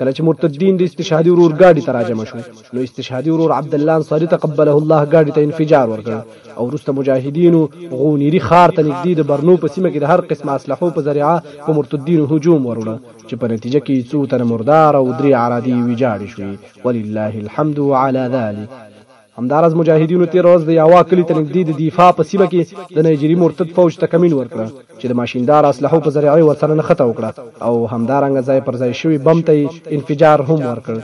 کله چې مرتدین د استشهادي ورور گاډي ته راجم شو نو استشهادي ورور عبد الله انصاری تقبله الله گاډي ته انفجار ورکړ او وروسته مجاهدینو غونیری خار ته نږدې د برنو په سیمه کې د هر قسم اسلحو په ذریعه په مرتدینو هجوم وروړه چې په نتیجه کې څو تن مردار او درې عرادي ویجاړ شوي ولله الحمد على ذلك همداراز مجاهدینو تیر ورځ د یاوا کلی ته نږدې د دیفا په سیمه کې د نایجیري مرتد فوج ته کمین ورکړ چې د ماشیندار اسلحو په ذریعه ورسره نښته وکړه او همدارنګه ځای پر ځای شوي بم ته انفجار هم ورکړ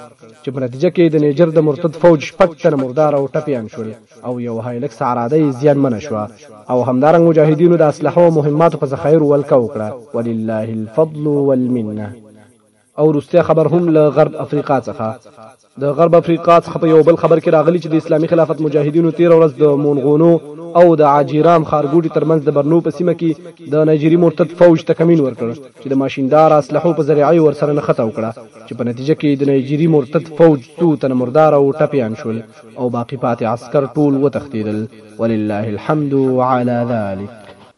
چې په نتیجه کې د نیجر د مرتد فوج شپږ تنه مردار او ټپیان شول او یو هایلکس عراده یې زیانمنه شوه او همدارنګه مجاهدینو د اسلحو او مهماتو په ذخایرو ولکه وکړه ولله الفضل والمنه او وروستی خبر هم له غرب افریقا څخه. د غرب افریقا څخه په یو بل خبر کې راغلي چې د اسلامي خلافت مجاهدینو تیره ورځ د مونغونو او د عاجیرام ښارګوټي ترمنځ د برنو په سیمه کې د نایجیري مرتد فوج ته کمین ورکړ چې د ماشیندار اسلحو په ذریعه یې ورسره نښته وکړه چې په نتیجه کې د نایجیري مرتد فوج څو تنه مردار او ټپیان شول او باقي پاتې عسکر ټول وتښتیدل ولله الحمد علی ذلک.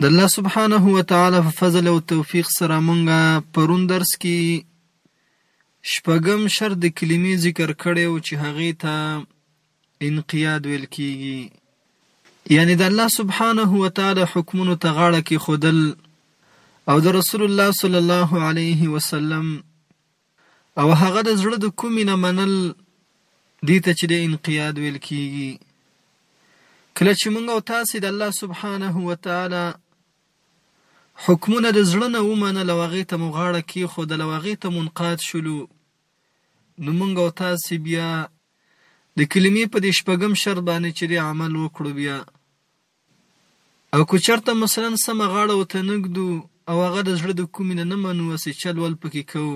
د الله سبحانه و تعالی په فضل او توفیق سره مونږه پرون درس کې شپږم شر د کلمې ذکر کړی او چې هغه ته انقیاد ویل کیږي یعنی د الله سبحانه و تعالی حکمونو ته غاړه کې خودل او د رسول الله صلی الله علیه وسلم او هغه د زړه د کومي نه منل دي ته چې د انقياد ويل کيږي کله چې موږ او تاسو د الله سبحانه و تعالی حکمونه د زړه نه ومنل او هغه ته مو غاړه کې خو د لوغې ته منقاد شلو نو موږ او تاسو بیا د کلمې په دې شپږم شرط باندې چې عمل وکړو بیا او که چرته مثلاً سمه غاړه ورته نه ږدو او هغه د زړه د کومي نه نه منو هسي چل ول پکي کوو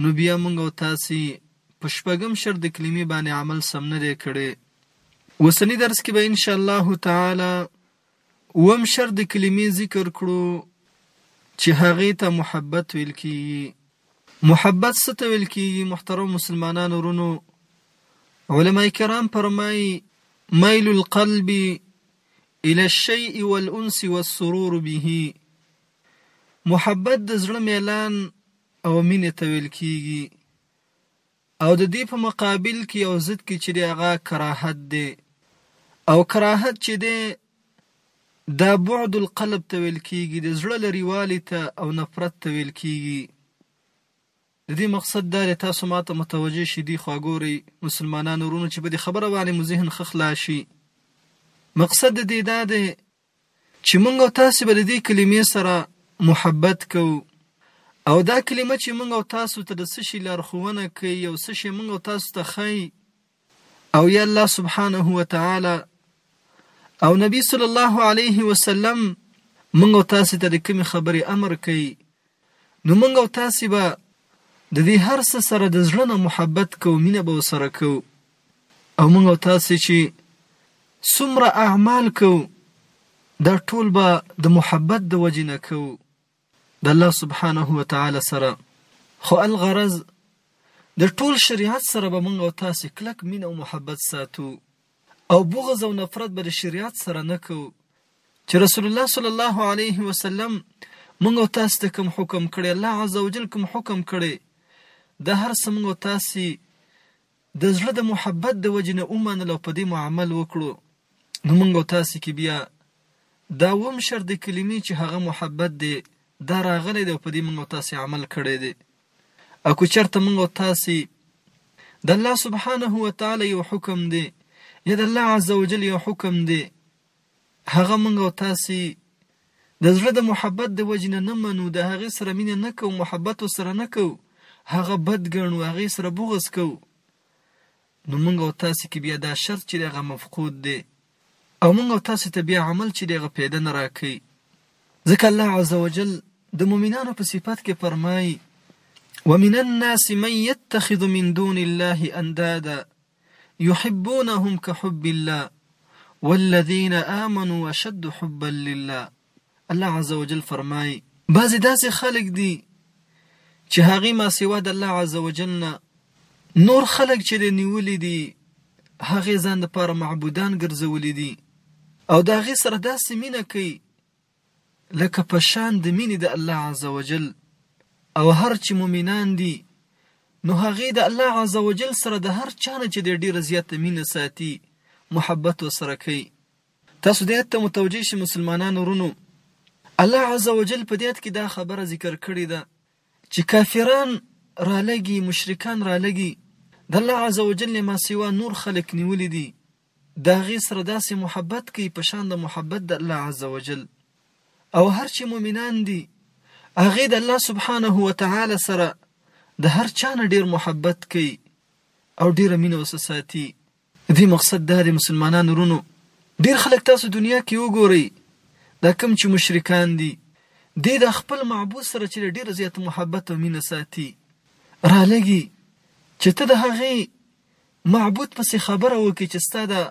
نو بيا موږ او تاسي په شپږم شرط د کلمې باندي عمل سم نه دی کړی. اوسني درس کي به ان شاء الله تعالی اووم شرط د کلمې ذکر کړو چي هغې ته محبت ويل کيږي. محبت څه ته ويل کيږي محترم مسلمانانو ورونو علماء کرام فرمائی، میل القلب الی الشیء والانس والسرور به، محبت د زړه میلان او مینې ته ویل کیږي او د دې په مقابل کې او ضد کې چې دی هغه کراهت دی او کراهت چې دی دا بعد القلب ته ویل کیږي، د زړه لرې والی ته او نفرت ته ویل کیږي. د دې مقصد دا دی تاسو ما ته متوجه شی دی خوا ګورئ مسلمانانو ورونو چې په دې خبره باندې مو ذهن ښه خلاص شي مقصد د دې دا دی چې مونږ او تاسو به د دې کلمې سره محبت کوو او دا کلمه چې مونږ او تاسو ته د څه شي لارښوونه کوي او څه شي مونږ او تاسو ته ښایي او یا الله سبحانه وتعالی او نبی صلی الله علیه وسلم مونږ تاسو ته د کومې خبرې امر کوي نو مونږ او تاسو به د دې هر څه سره د زړه نه محبت کوو مینه به سره کوو او مونږ او تاسو چې څومره اعمال کوو دا ټول به د محبت د وجې نه کوو دالله سبحانه وتعالی سره خو الغرض د ټول شریعت سره به موږ او تاسې کلک مینه او محبت ساتو او بغض او نفرت به د شریعت سره نه کو چې رسول الله صلی الله علیه وسلم موږ او تاسې ته کوم حکم کړی الله عزوجل کوم حکم کړی د هر څه موږ او تاسې د زړه د محبت د وجې نه ومنل او په دې مو عمل وکړو نو مونږ او تاسې کې بیا دا اووم شرط د کلمې چې هغه محبت دی دا راغلی دی او په دې مونږ او تاسې عمل کړی دی او که چېرته مونږ او تاسې د الله سبحانه وتعالی یو حکم دی یا د الله عزوجل یو حکم دی هغه موږ او تاسې د زړه د محبت د وجې نه نه منو، د هغې سره مینه نه کوو، محبت ورسره نه کوو، هغه بد ګڼو، هغې سره بغض کوو، نو موږ او تاسې کې بیا دا شرط چې دی هغه مفقود دی او موږ او تاسې ته بیا عمل چې دی هغه فایده نه راکوي. ځکه الله عزوجل د مؤمنانو په صفت کې فرمایي، ومن الناس من یتخذ من دون الله اندادا، يحبونهم كحب الله والذين آمنوا اشد حبا لله الله عز وجل فرمای بعضی داسې خلک دي چې هغه ما سوا د الله عز وجل نه نور خلک چې د نیولې دي هغه ځان د پاره معبودان ګرځولې دي او دا غي سره داسې مینه کوي لکه په شان د مینې د الله عزوجل او هر چې مؤمنان دي نو هغه د الله عزوجل سره د هر چا نه چې د ډیره زیاته مینه ساتي محبت وسره کوي تاسو دې ته متوجه شي مسلمانانو ورونو الله عزوجل په دې کې دا خبره ذکر کړې ده چې کافران رالګي مشرکان رالګي د الله عزوجل نه ما سیوا نور خلق نیولې دي د هغې سره داسې محبت کوي په شان د محبت د الله عز وجل او هر چې مؤمنان دي هغه د الله سبحانه و تعالی سره د هر چا نه ډیر محبت کوي او ډیره مینه وسه ساتي دې مقصد دا دی مسلمانانو رونو ډیر خلک تاسو دنیا کې وګورئ دا کم چې مشرکان دي دې د خپل معبود سره چې ډیره زیاته محبت او مینه ساتي را لګي چې ته د هغه معبود پسې خبره وکړي چې ستا دا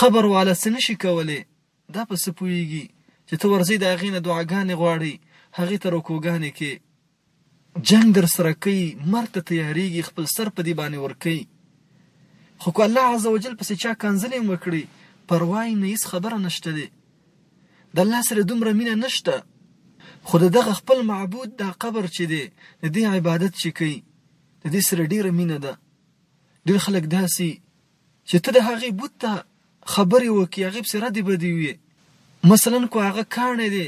قبر والا څه نشي کولی دا په څه پوهېږي چې ته ورځې د هغې نه دعاګانې غواړي هغې ته رکوګانې کې جنگ در سره کوي مرګ ته تیارېږي خپل سر په دې باندې ورکوي خو که الله عز وجل پسې چا کنځلې هم وکړي پروا یې نه هیڅ خبره نشته دی د الله سره دومره مینه نشته خو د دغه خپل معبود دا قبر چې دی د دې عبادت چې کوي د دې سره ډیره مینه ده ډیر خلک داسي چې ته د هغه بوت ته خبرې وکي هغه په سره دی بدی وي مثلا کو هغه کانه دی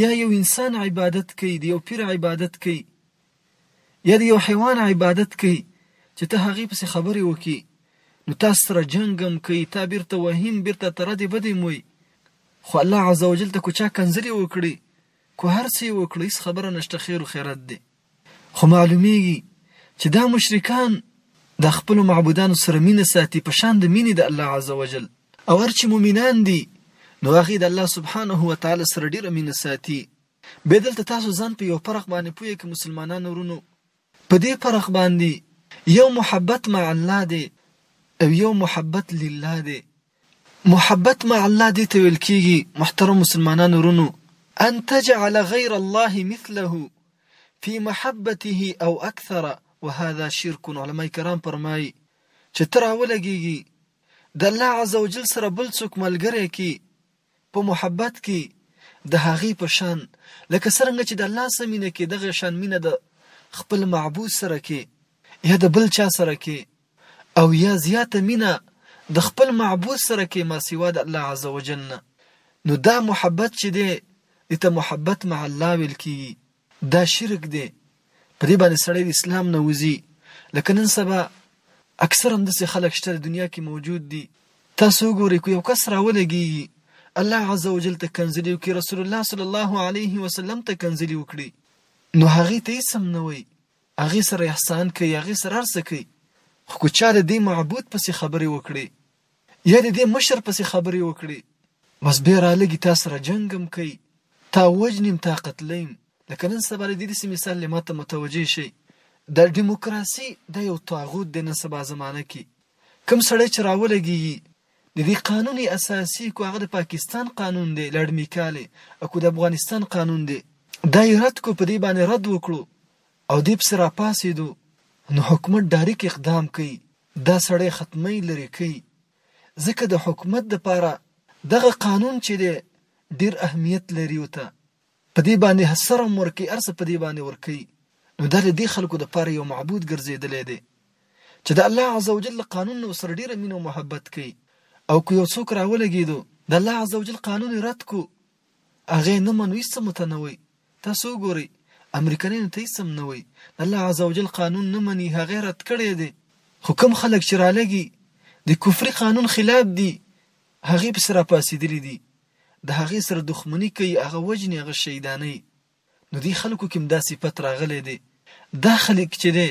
یا یو انسان عبادت کوي دی یو پیر عبادت کوي یا دی یو حیوان عبادت کوي چې ته هغه په خبرې وکي نو تاسو سره جنگم کوي تا بیرته وهیم بیرته تر دې بدی موي خو الله عزوجل ته کو چا کنځلې وکړي کو هر څه وکړي خبره نشته خیر او خیرت دی خو معلومېږي چې دا مشرکان د خپلو معبودانو سره مینه ساتي په شان د مینې د الله عز وجل او هر چې مؤمنان دي نو هغه د الله سبحانه و تعالی سره ډیره مینه ساتي به دلته تاسو ځان په یو فرق باندې پوهه کې مسلمانانو ورونو په دې فرق باندې یو محبت مع الله دی او یو محبت لله دی محبت مع الله دې ته ویل کیږي محترم مسلمانانو ورونو ان تجعل غیر الله مثله فی محبته او اکثر وهذا شرک علماء کرام فرمایي چې ته راولګیږي د الله عزوجل سره بل څوک ملګری کی په محبت کې د هغې په شان لکه څرنګه چې د الله سره مینه کې دغه شان مینه د خپل معبود سره کې یا د بل چا سره کې او یا زیاته مینه د خپل معبود سره کړې ما سوا د الله عز وجل نه نو دا محبت چې دی دې ته محبت مع الله ویل کیږي دا شرک دی په دې باندې سړی د اسلام نه وځي لکه نن سبا اکثر همداسې خلک شته د دنیا کې موجود دي تاسو وګورئ که یو کس راولګېږي الله عز وجل ته کنځلې وکړي رسول الله صلی الله علیه وسلم ته کنځلې وکړي نو هغې ته هیڅ هم نه وایي هغه سره احسان کوي هغه سره هر څه کوي خو که چا د دې معبود پسې خبرې وکړي یا د دې مشر پسې خبرې وکړي بس بیا رالګي تا سره جنګ هم کوي تا وجنیم تا قتلیم لکه نن سبا د دې مثال له ماته متوجه شي د دیموکراسي د یو طاغوت د نن سبا زمانه کې کم سړی چې راولګي د دې قانون اساسي کو هغه د پاکستان قانون دی لړمی کاله او کو د افغانستان قانون دی دا یې رد کو په دې باندې رد وکړو او دې پس را پاسېدو نو حکومت ډاریک اقدام کوي دا سړی ختمي لري کوي ځکه د حکومت د پاره دغه قانون چې دی ډیر اهمیت لري او ته په دې باندې هسر هم ورکوي هرڅه په دې باندې ورکوي نو دا د دې خلکو لپاره یو معبود ګرځېدلی دی چې د الله عزوجل له قانون نه ورسره ډېره مینه او محبت کوي او که یو څوک راولګېدو د الله عزوجل قانون یې رد کو هغه یې نه منو هېڅ هم ورته نه وایي تاسو وګورئ امریکنیانو ته هېڅ هم نه وایي د الله عزوجل قانون نه مني هغه یې رد کړی دی خو کوم خلک چې رالګي د کفري قانون خلاف دي هغه پسې راپاڅېدلي دي د هغې سره دښمني کوي هغه وژني هغه شهیدانوي نو دې خلکو کې هم دا صفت راغلی دی دا خلک چې دی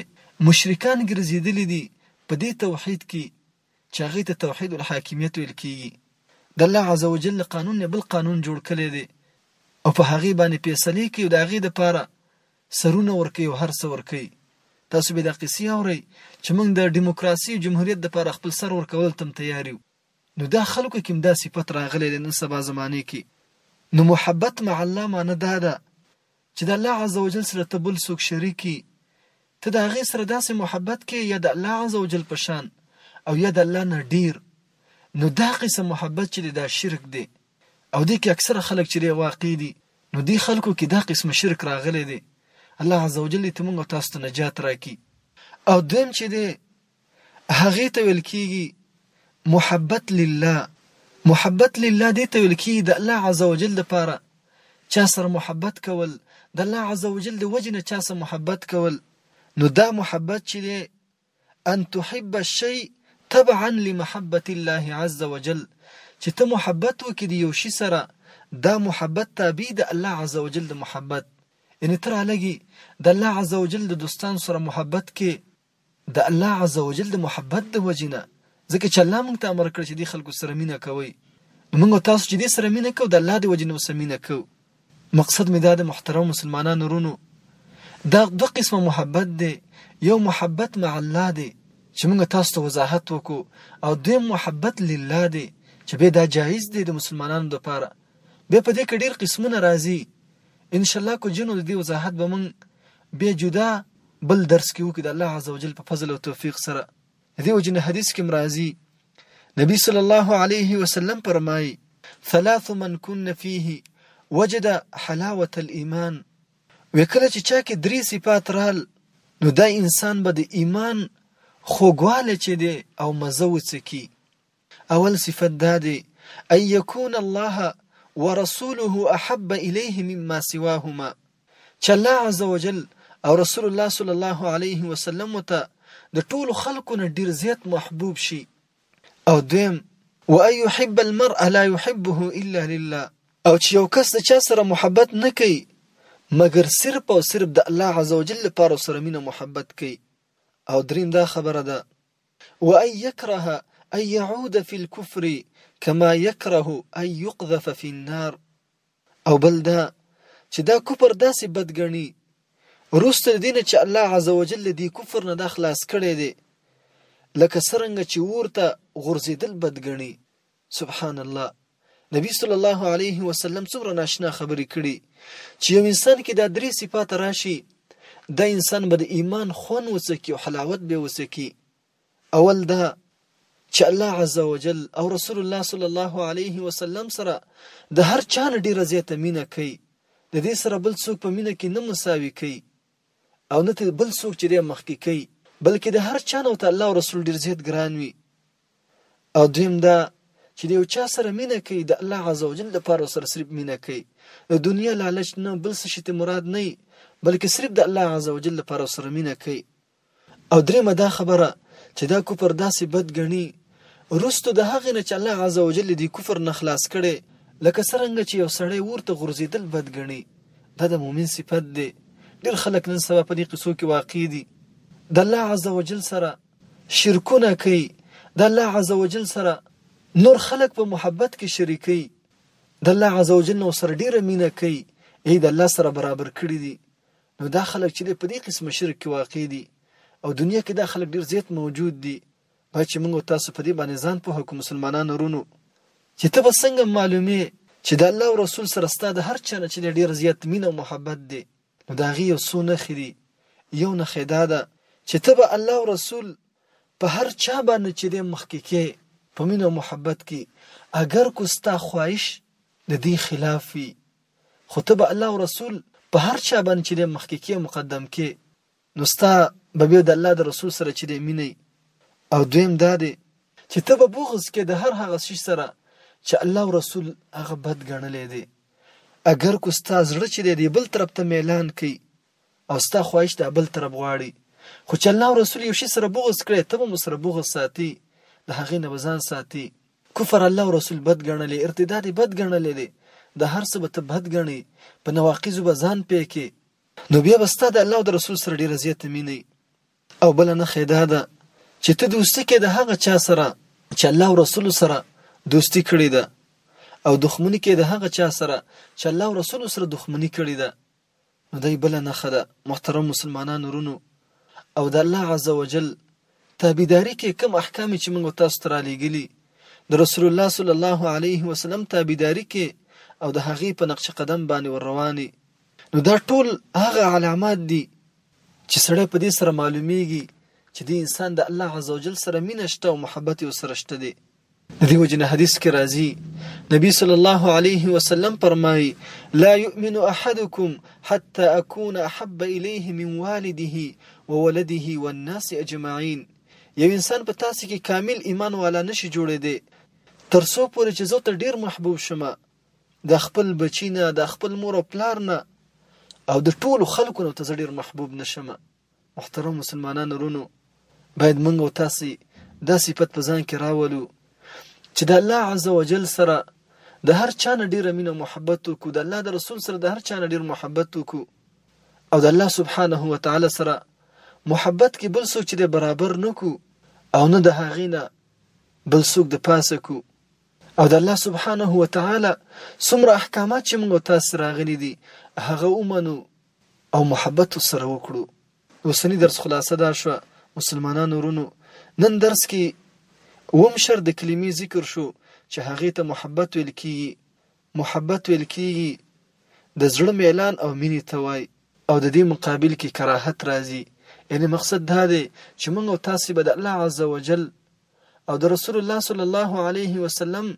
مشرکان ګرځیدلي دي په دې توحید کې چې هغې ته توحید الحاکمیت ویل کیږي د الله عز وجل له قانون نه بل قانون جوړ کړی دی او په هغې باندې فیصلې کوي او د هغې دپاره سرونه ورکوي او هر څه ورکوي تاسو به دا قصې اورئ چې موږ د ډیموکراسي او جمهوریت دپاره خپل سر ورکولو ته هم تیار یو نو دا خلکو کې هم دا صفت راغلی دی نن سبا زمانه کې نو محبت مع الله معنی دا ده چې د الله عزوجل سره ته بل څوک شریکي ته د هغې سره داسې محبت کې یا د الله عزوجل په شان او یا د الله نه ډیر نو دا قسم محبت چې دا شرک دی او دې کې اکثره خلک چې واقع دي نو دې خلکو کې دا قسم شرک راغلی دی الله عزوجل ته موږ تاسو ته نجات راکړي او دویم چې دی هغې ته ویل کیږي محبت لله محبت لله دې ته ویل کیږي د الله عزوجل لپاره چا سره محبت کول د الله عزوجل د وجې نه چا سره محبت کول نو دا محبت چې دی ان تحب الشيء تبعا لمحبت الله عز وجل چې ته محبت وکړي د یو شي سره دا محبت تابع د الله عز وجل د محبت یعنی تر لګي د الله عز وجل د دوستان سره محبت کې د الله عزوجل د محبت د وجې نه، ځکه چې الله مونږ ته امر کړ چې دې خلکو سره مينه کوئ، نو مونږ او تاسو چې دې سره مينه کوو د الله د وجې نه اوسه مينه کوو. مقصد مې دا دی محترمو مسلمانانو ورونو! دا دوه قسمه محبت دی، يو محبت مع الله دی چې مونږ تاسو ته وضاحت وکړو او دويم محبت لله دی چې بيا دا جائز دی د مسلمانانو لپاره، بيا په دې کې ډېر قسمونه راځي، انشاءالله که جنو د دې وضاحت به مونږ. بیا جدا بل درس کې وکړي د الله عزوجل په فضل او توفیق سره دې وجنه حدیث کې مرাজি نبی صلی الله علیه وسلم فرمایي ثلاث من كن فيه وجد حلاوه الايمان وکړه چې چا کې درې صفات رال نو دا انسان به د ایمان خوګواله چې دی او مزه وڅکی اول صفت دا دی، ان یکون الله ورسوله احب الیه مما سواهما، چې الله عزوجل او رسول الله صلی الله علیه وسلم ته د ټولو خلکو نه ډیر زیات محبوب شي او دویم وان یحب المرء لا یحبه الا لله او چې یو کس د چا سره محبت نه کوي مګر صرف او صرف د الله عزوجل لپاره سره مینه محبت کوي او دریم دا خبره ده وان يکره ان يعود فی الکفر کما يکره ان يقذف فی النار او بل دا چې دا کفر داسې بد ګڼي وروسته د دینه چې الله عزوجل له دې کفر نه دا خلاص کړی دی لکه څرنګه چې ورته غورځېدل بد ګڼي سبحان الله نبی صلی الله علیه وسلم څومره ناشنا خبرې کړي چې یو انسان کې دا درې صفات راشي دا انسان به د ایمان خون وسکی او حلاوت به وسکی اول دا چې الله عزوجل او رسول الله صلی الله علیه وسلم سره د هر چا نه ډیره زیاته مینه کوي د دې سره بل څوک په مینه کې نه مساوي کوي او نه بل څوک چې د مخکې کوي بلکې د هر چا نه ته الله او رسول ډیر زیات ګران وي او دویم دا چې د یو چا سره مینه کوي د الله عزوجل لپاره سره صرف مینه کوي د دنیا لالچ نه بل څه شي ته مراد نه بلکې صرف د الله عزوجل لپاره سره مینه کوي او درېمه دا خبره چې دا کفر داسې بد ګڼي رستو د هغې نه چې الله عزوجل دې کفر نه خلاص کړي لکه څرنګه چې یو سړی ورته غورځېدل بد ګڼي دا د مؤمن صفت دی ډېر خلک نن سبا په دې قصو کې واقع دي د الله عزوجل سره شرکونه کوي د الله عزوجل سره نور خلک په محبت کې شریکي د الله عزوجل نو سره ډیره مینه کوي یی د الله سره برابر کړی دي نو دا خلک چې په دې قسم شرک کې واقع دي او دنیا کې دا خلک ډیر زیات موجود دي باید چې موږ تاسو په دې باندې ځان په حکم مسلمانانو رونو چې ته به څنګه معلومې چې د الله او رسول سره ستاسو د هر چا نه چې ډیر زیات مینه او محبت دي نو د هغې یو څو نښې دي، یو نښه یې دا ده چې ته به الله او رسول په هر چا باندې چې دی مخکې کې په مینه او محبت کې اګر کو ستا خواهش د دې خلاف وي خو ته به الله او رسول په هر چا باندې چې دی مخکې کې مقدم کې نو ستا به بیا د الله د رسول سره چې دی مینه او دویم دا دی چې ته به بغض کې د هر هغه شي سره چې الله او رسول هغه بد ګڼلې دی اگر کو ستا زړه چې دی بل طرف ته میلان کوي او ستا خواهش د بل طرف غواړي خو چې الله او رسول یو شي سره بغض کړي ته به سره بغض ساتي د هغې نه بزان ساتي کفر الله او رسول بد ګڼلې ارتداد بد ګڼلې دی د هر څه به ته بد ګڼي په نواقض به ځان پې کې نو بیا به ستا د الله او د رسول سره ډېره زیاته مینه او بله نښه دا ده چې ته دوستي کې د هغه چا سره چې الله او رسول سره دوستي کړې ده او دښمني کې د هغه چا سره چې الله او رسول سره دښمني کړې ده نو دای بل نه خده محترم مسلمانانو رونو او د الله عز وجل تابعداري کې کوم احکام چې موږ تاسو ته را لېږلي د رسول الله صلی الله علیه وسلم تابعداري کې او د هغې په نقش قدم باندې ور رواني نو دا ټول هغه علامات دي چې سړی په دې سره معلومیږي چې د انسان د الله عزوجل سره مینه شته او محبت یې سره شته دی د دې وجنه حدیث کې راځي نبی صلی الله علیه وسلم فرمایي لا یؤمن احدکم حتى اكون احب الیه من والده وولده والناس اجمعین یو انسان په تاسو کې کامل ایمان والا نشي جوړې دی تر څو پورې چې زه ته ډیر محبوب شمه د خپل بچي نه، د خپل مور او پلار نه او د ټولو خلکو نه ته زه ډېر محبوب نه شم. محترم مسلمانانو رونو! باید موږ او تاسې دا صفت په ځان کې راولو چې د الله عز وجل سره د هر چا نه ډېره مینه او محبت وکړو، د الله د رسول سره د هر چا نه ډېر محبت وکړو او د الله سبحانه وتعالی سره محبت کې بل څوک چې دی برابر نه کړو او نه د هغې نه بل څوک د پاسه کړو. او د الله سبحانه و تعالی څومره احکامات چې موږ تاسو راغلي دي هغه ومنو او محبت سره وکړو اوسنی درس خلاصه دا شو مسلمانانو ورونو نن درس کې وم شر د کلمې ذکر شو چې هغه ته محبت ویل کیږي محبت ویل کیږي د زړه میلان او مینې ته وای او د دې مقابل کې کراهت راځي یعنی مقصد دا دی چې موږ تاسو به د الله عزوجل او د رسول الله صلی الله علیه وسلم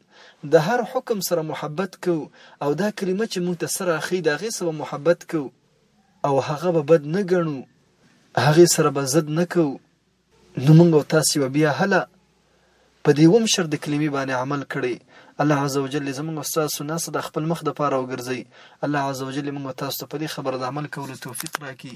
د هر حکم سره محبت کو او دا کلمه چې موږ ته سره اخی دا غي سبا محبت کو او هغه به بد نه غنو هغه سره به زد نه کو نو موږ او تاسو به بیا هله په دې وم شر د کلمې باندې عمل کړي الله عزوجل زموږ استاد سنا صد خپل مخ د پاره وګرځي الله عزوجل موږ تاسو ته په دې خبره د عمل کولو توفیق راکړي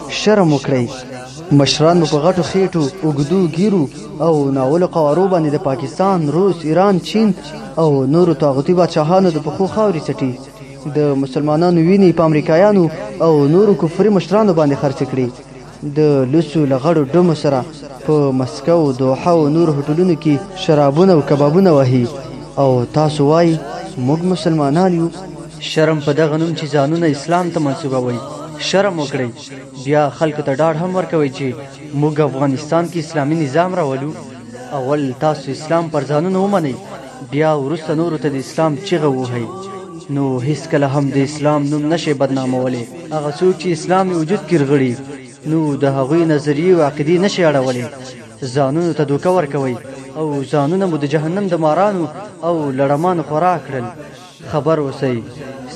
شرم وکړئ مشران مو په غټو خېټو اوږدو ګیرو او ناولو قوارو باندې د پاکستان روس ایران چین او نورو طاغوتي بادشاهانو د پښو خاورې څټي د مسلمانانو وینې په امریکایانو او نورو کفري مشرانو باندې خرڅې کړي د لوسو له غړو ډمو سره په مسکو دوحه او نور هوټلونو کې شرابونه او کبابونه وهي او تاسو وایي موږ مسلمانان یو شرم په دغه نوم چې ځانونه اسلام ته منسوبوي شرم وکړئ بیا خلکو ته ډاډ هم ورکوي چې موږ افغانستان کې اسلامي نظام راولو اول تاسو اسلام پر ځانونه ومنئ بیا وروسته نورو ته د اسلام چیغه ووهئ نو هیڅکله هم د اسلام نوم نشي بدنامولی هغه څوک چې اسلام وجود کې رغړي نو د هغوی نظریې او عقیدې نشي اړولی ځانونو ته دوکه ورکوئ او ځانونه مو د جهنم د مارانو او لړمانو خوراک کړل خبر اوسئ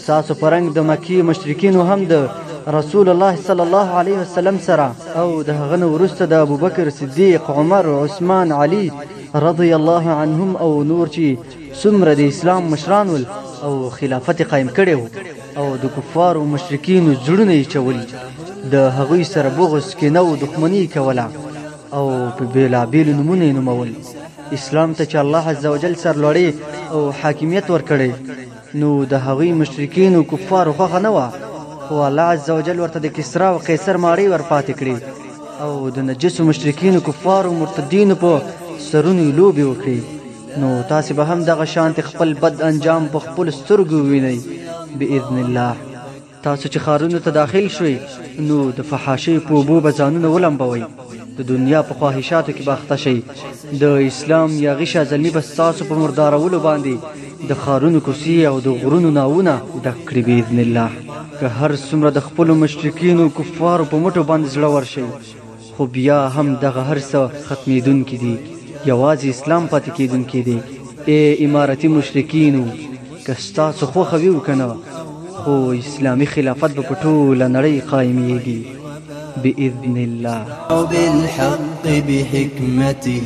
ستاسو په رنګ د مکي مشرکینو هم د رسول الله صلی الله علیه وسلم سره او د هغه نه وروسته د ابوبکر صدیق عمر عثمان علی رضی الله عنهم او نور چې څومره د اسلام مشران ول او خلافت قائم کړي او د کفار او مشرکین زړونه یې چولي د هغوی سره بغض کینه او دښمنی کوله او په بیلابیلو نمونه یې نومول اسلام ته چې الله عز وجل سرلوړي او حاکمیت ورکړي نو د هغوی مشرکین او کفار خوخه نه وه خو الله عز وجل ورته د کسرا او قیصر ماړی ورپاتې کړي او د نجس مشرکین او کفار او مرتدین په سرونو لوبي وکړي نو تاسو به هم دغه شانت خپل بد انجام په خپل سترګو وینئ باذن الله تاسو چې ښارونو ته داخل شوئ نو د فحاشۍ په اوبو به ځانونه ولمبوئ د دنیا په خواهشاتو کې به اخته شئ د اسلام یاغي شازلمي به ستاسو په مردارولو باندې د ښارونو کوڅې او د غرونو ناوونه ډک کړي باذن الله که هر څومره د خپلو مشرکینو کفارو په مټو باندې زړه ورشئ خو بيا هم دغه هر څه ختمېدونکي دي يوازې اسلام پاتې کېدونکی دی اې امارتي مشرکينو که ستاسو خوښه وي او که نه خو اسلامي خلافت به په ټوله نړۍ قایمېږي بإذن الله او بالحق بحکمته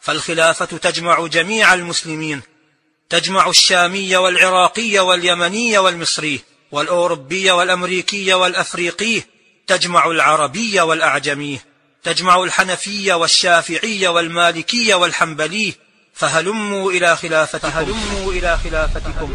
فالخلافة تجمع جميع المسلمين تجمع الشامي والعراقي واليمني والمصري والأوروبي والأمريكي والأفريقي تجمع العربي والأعجمي تجمع الحنفي والشافعي والمالكي والحنبلي فهلموا إلى خلافتكم فهلموا إلى خلافتكم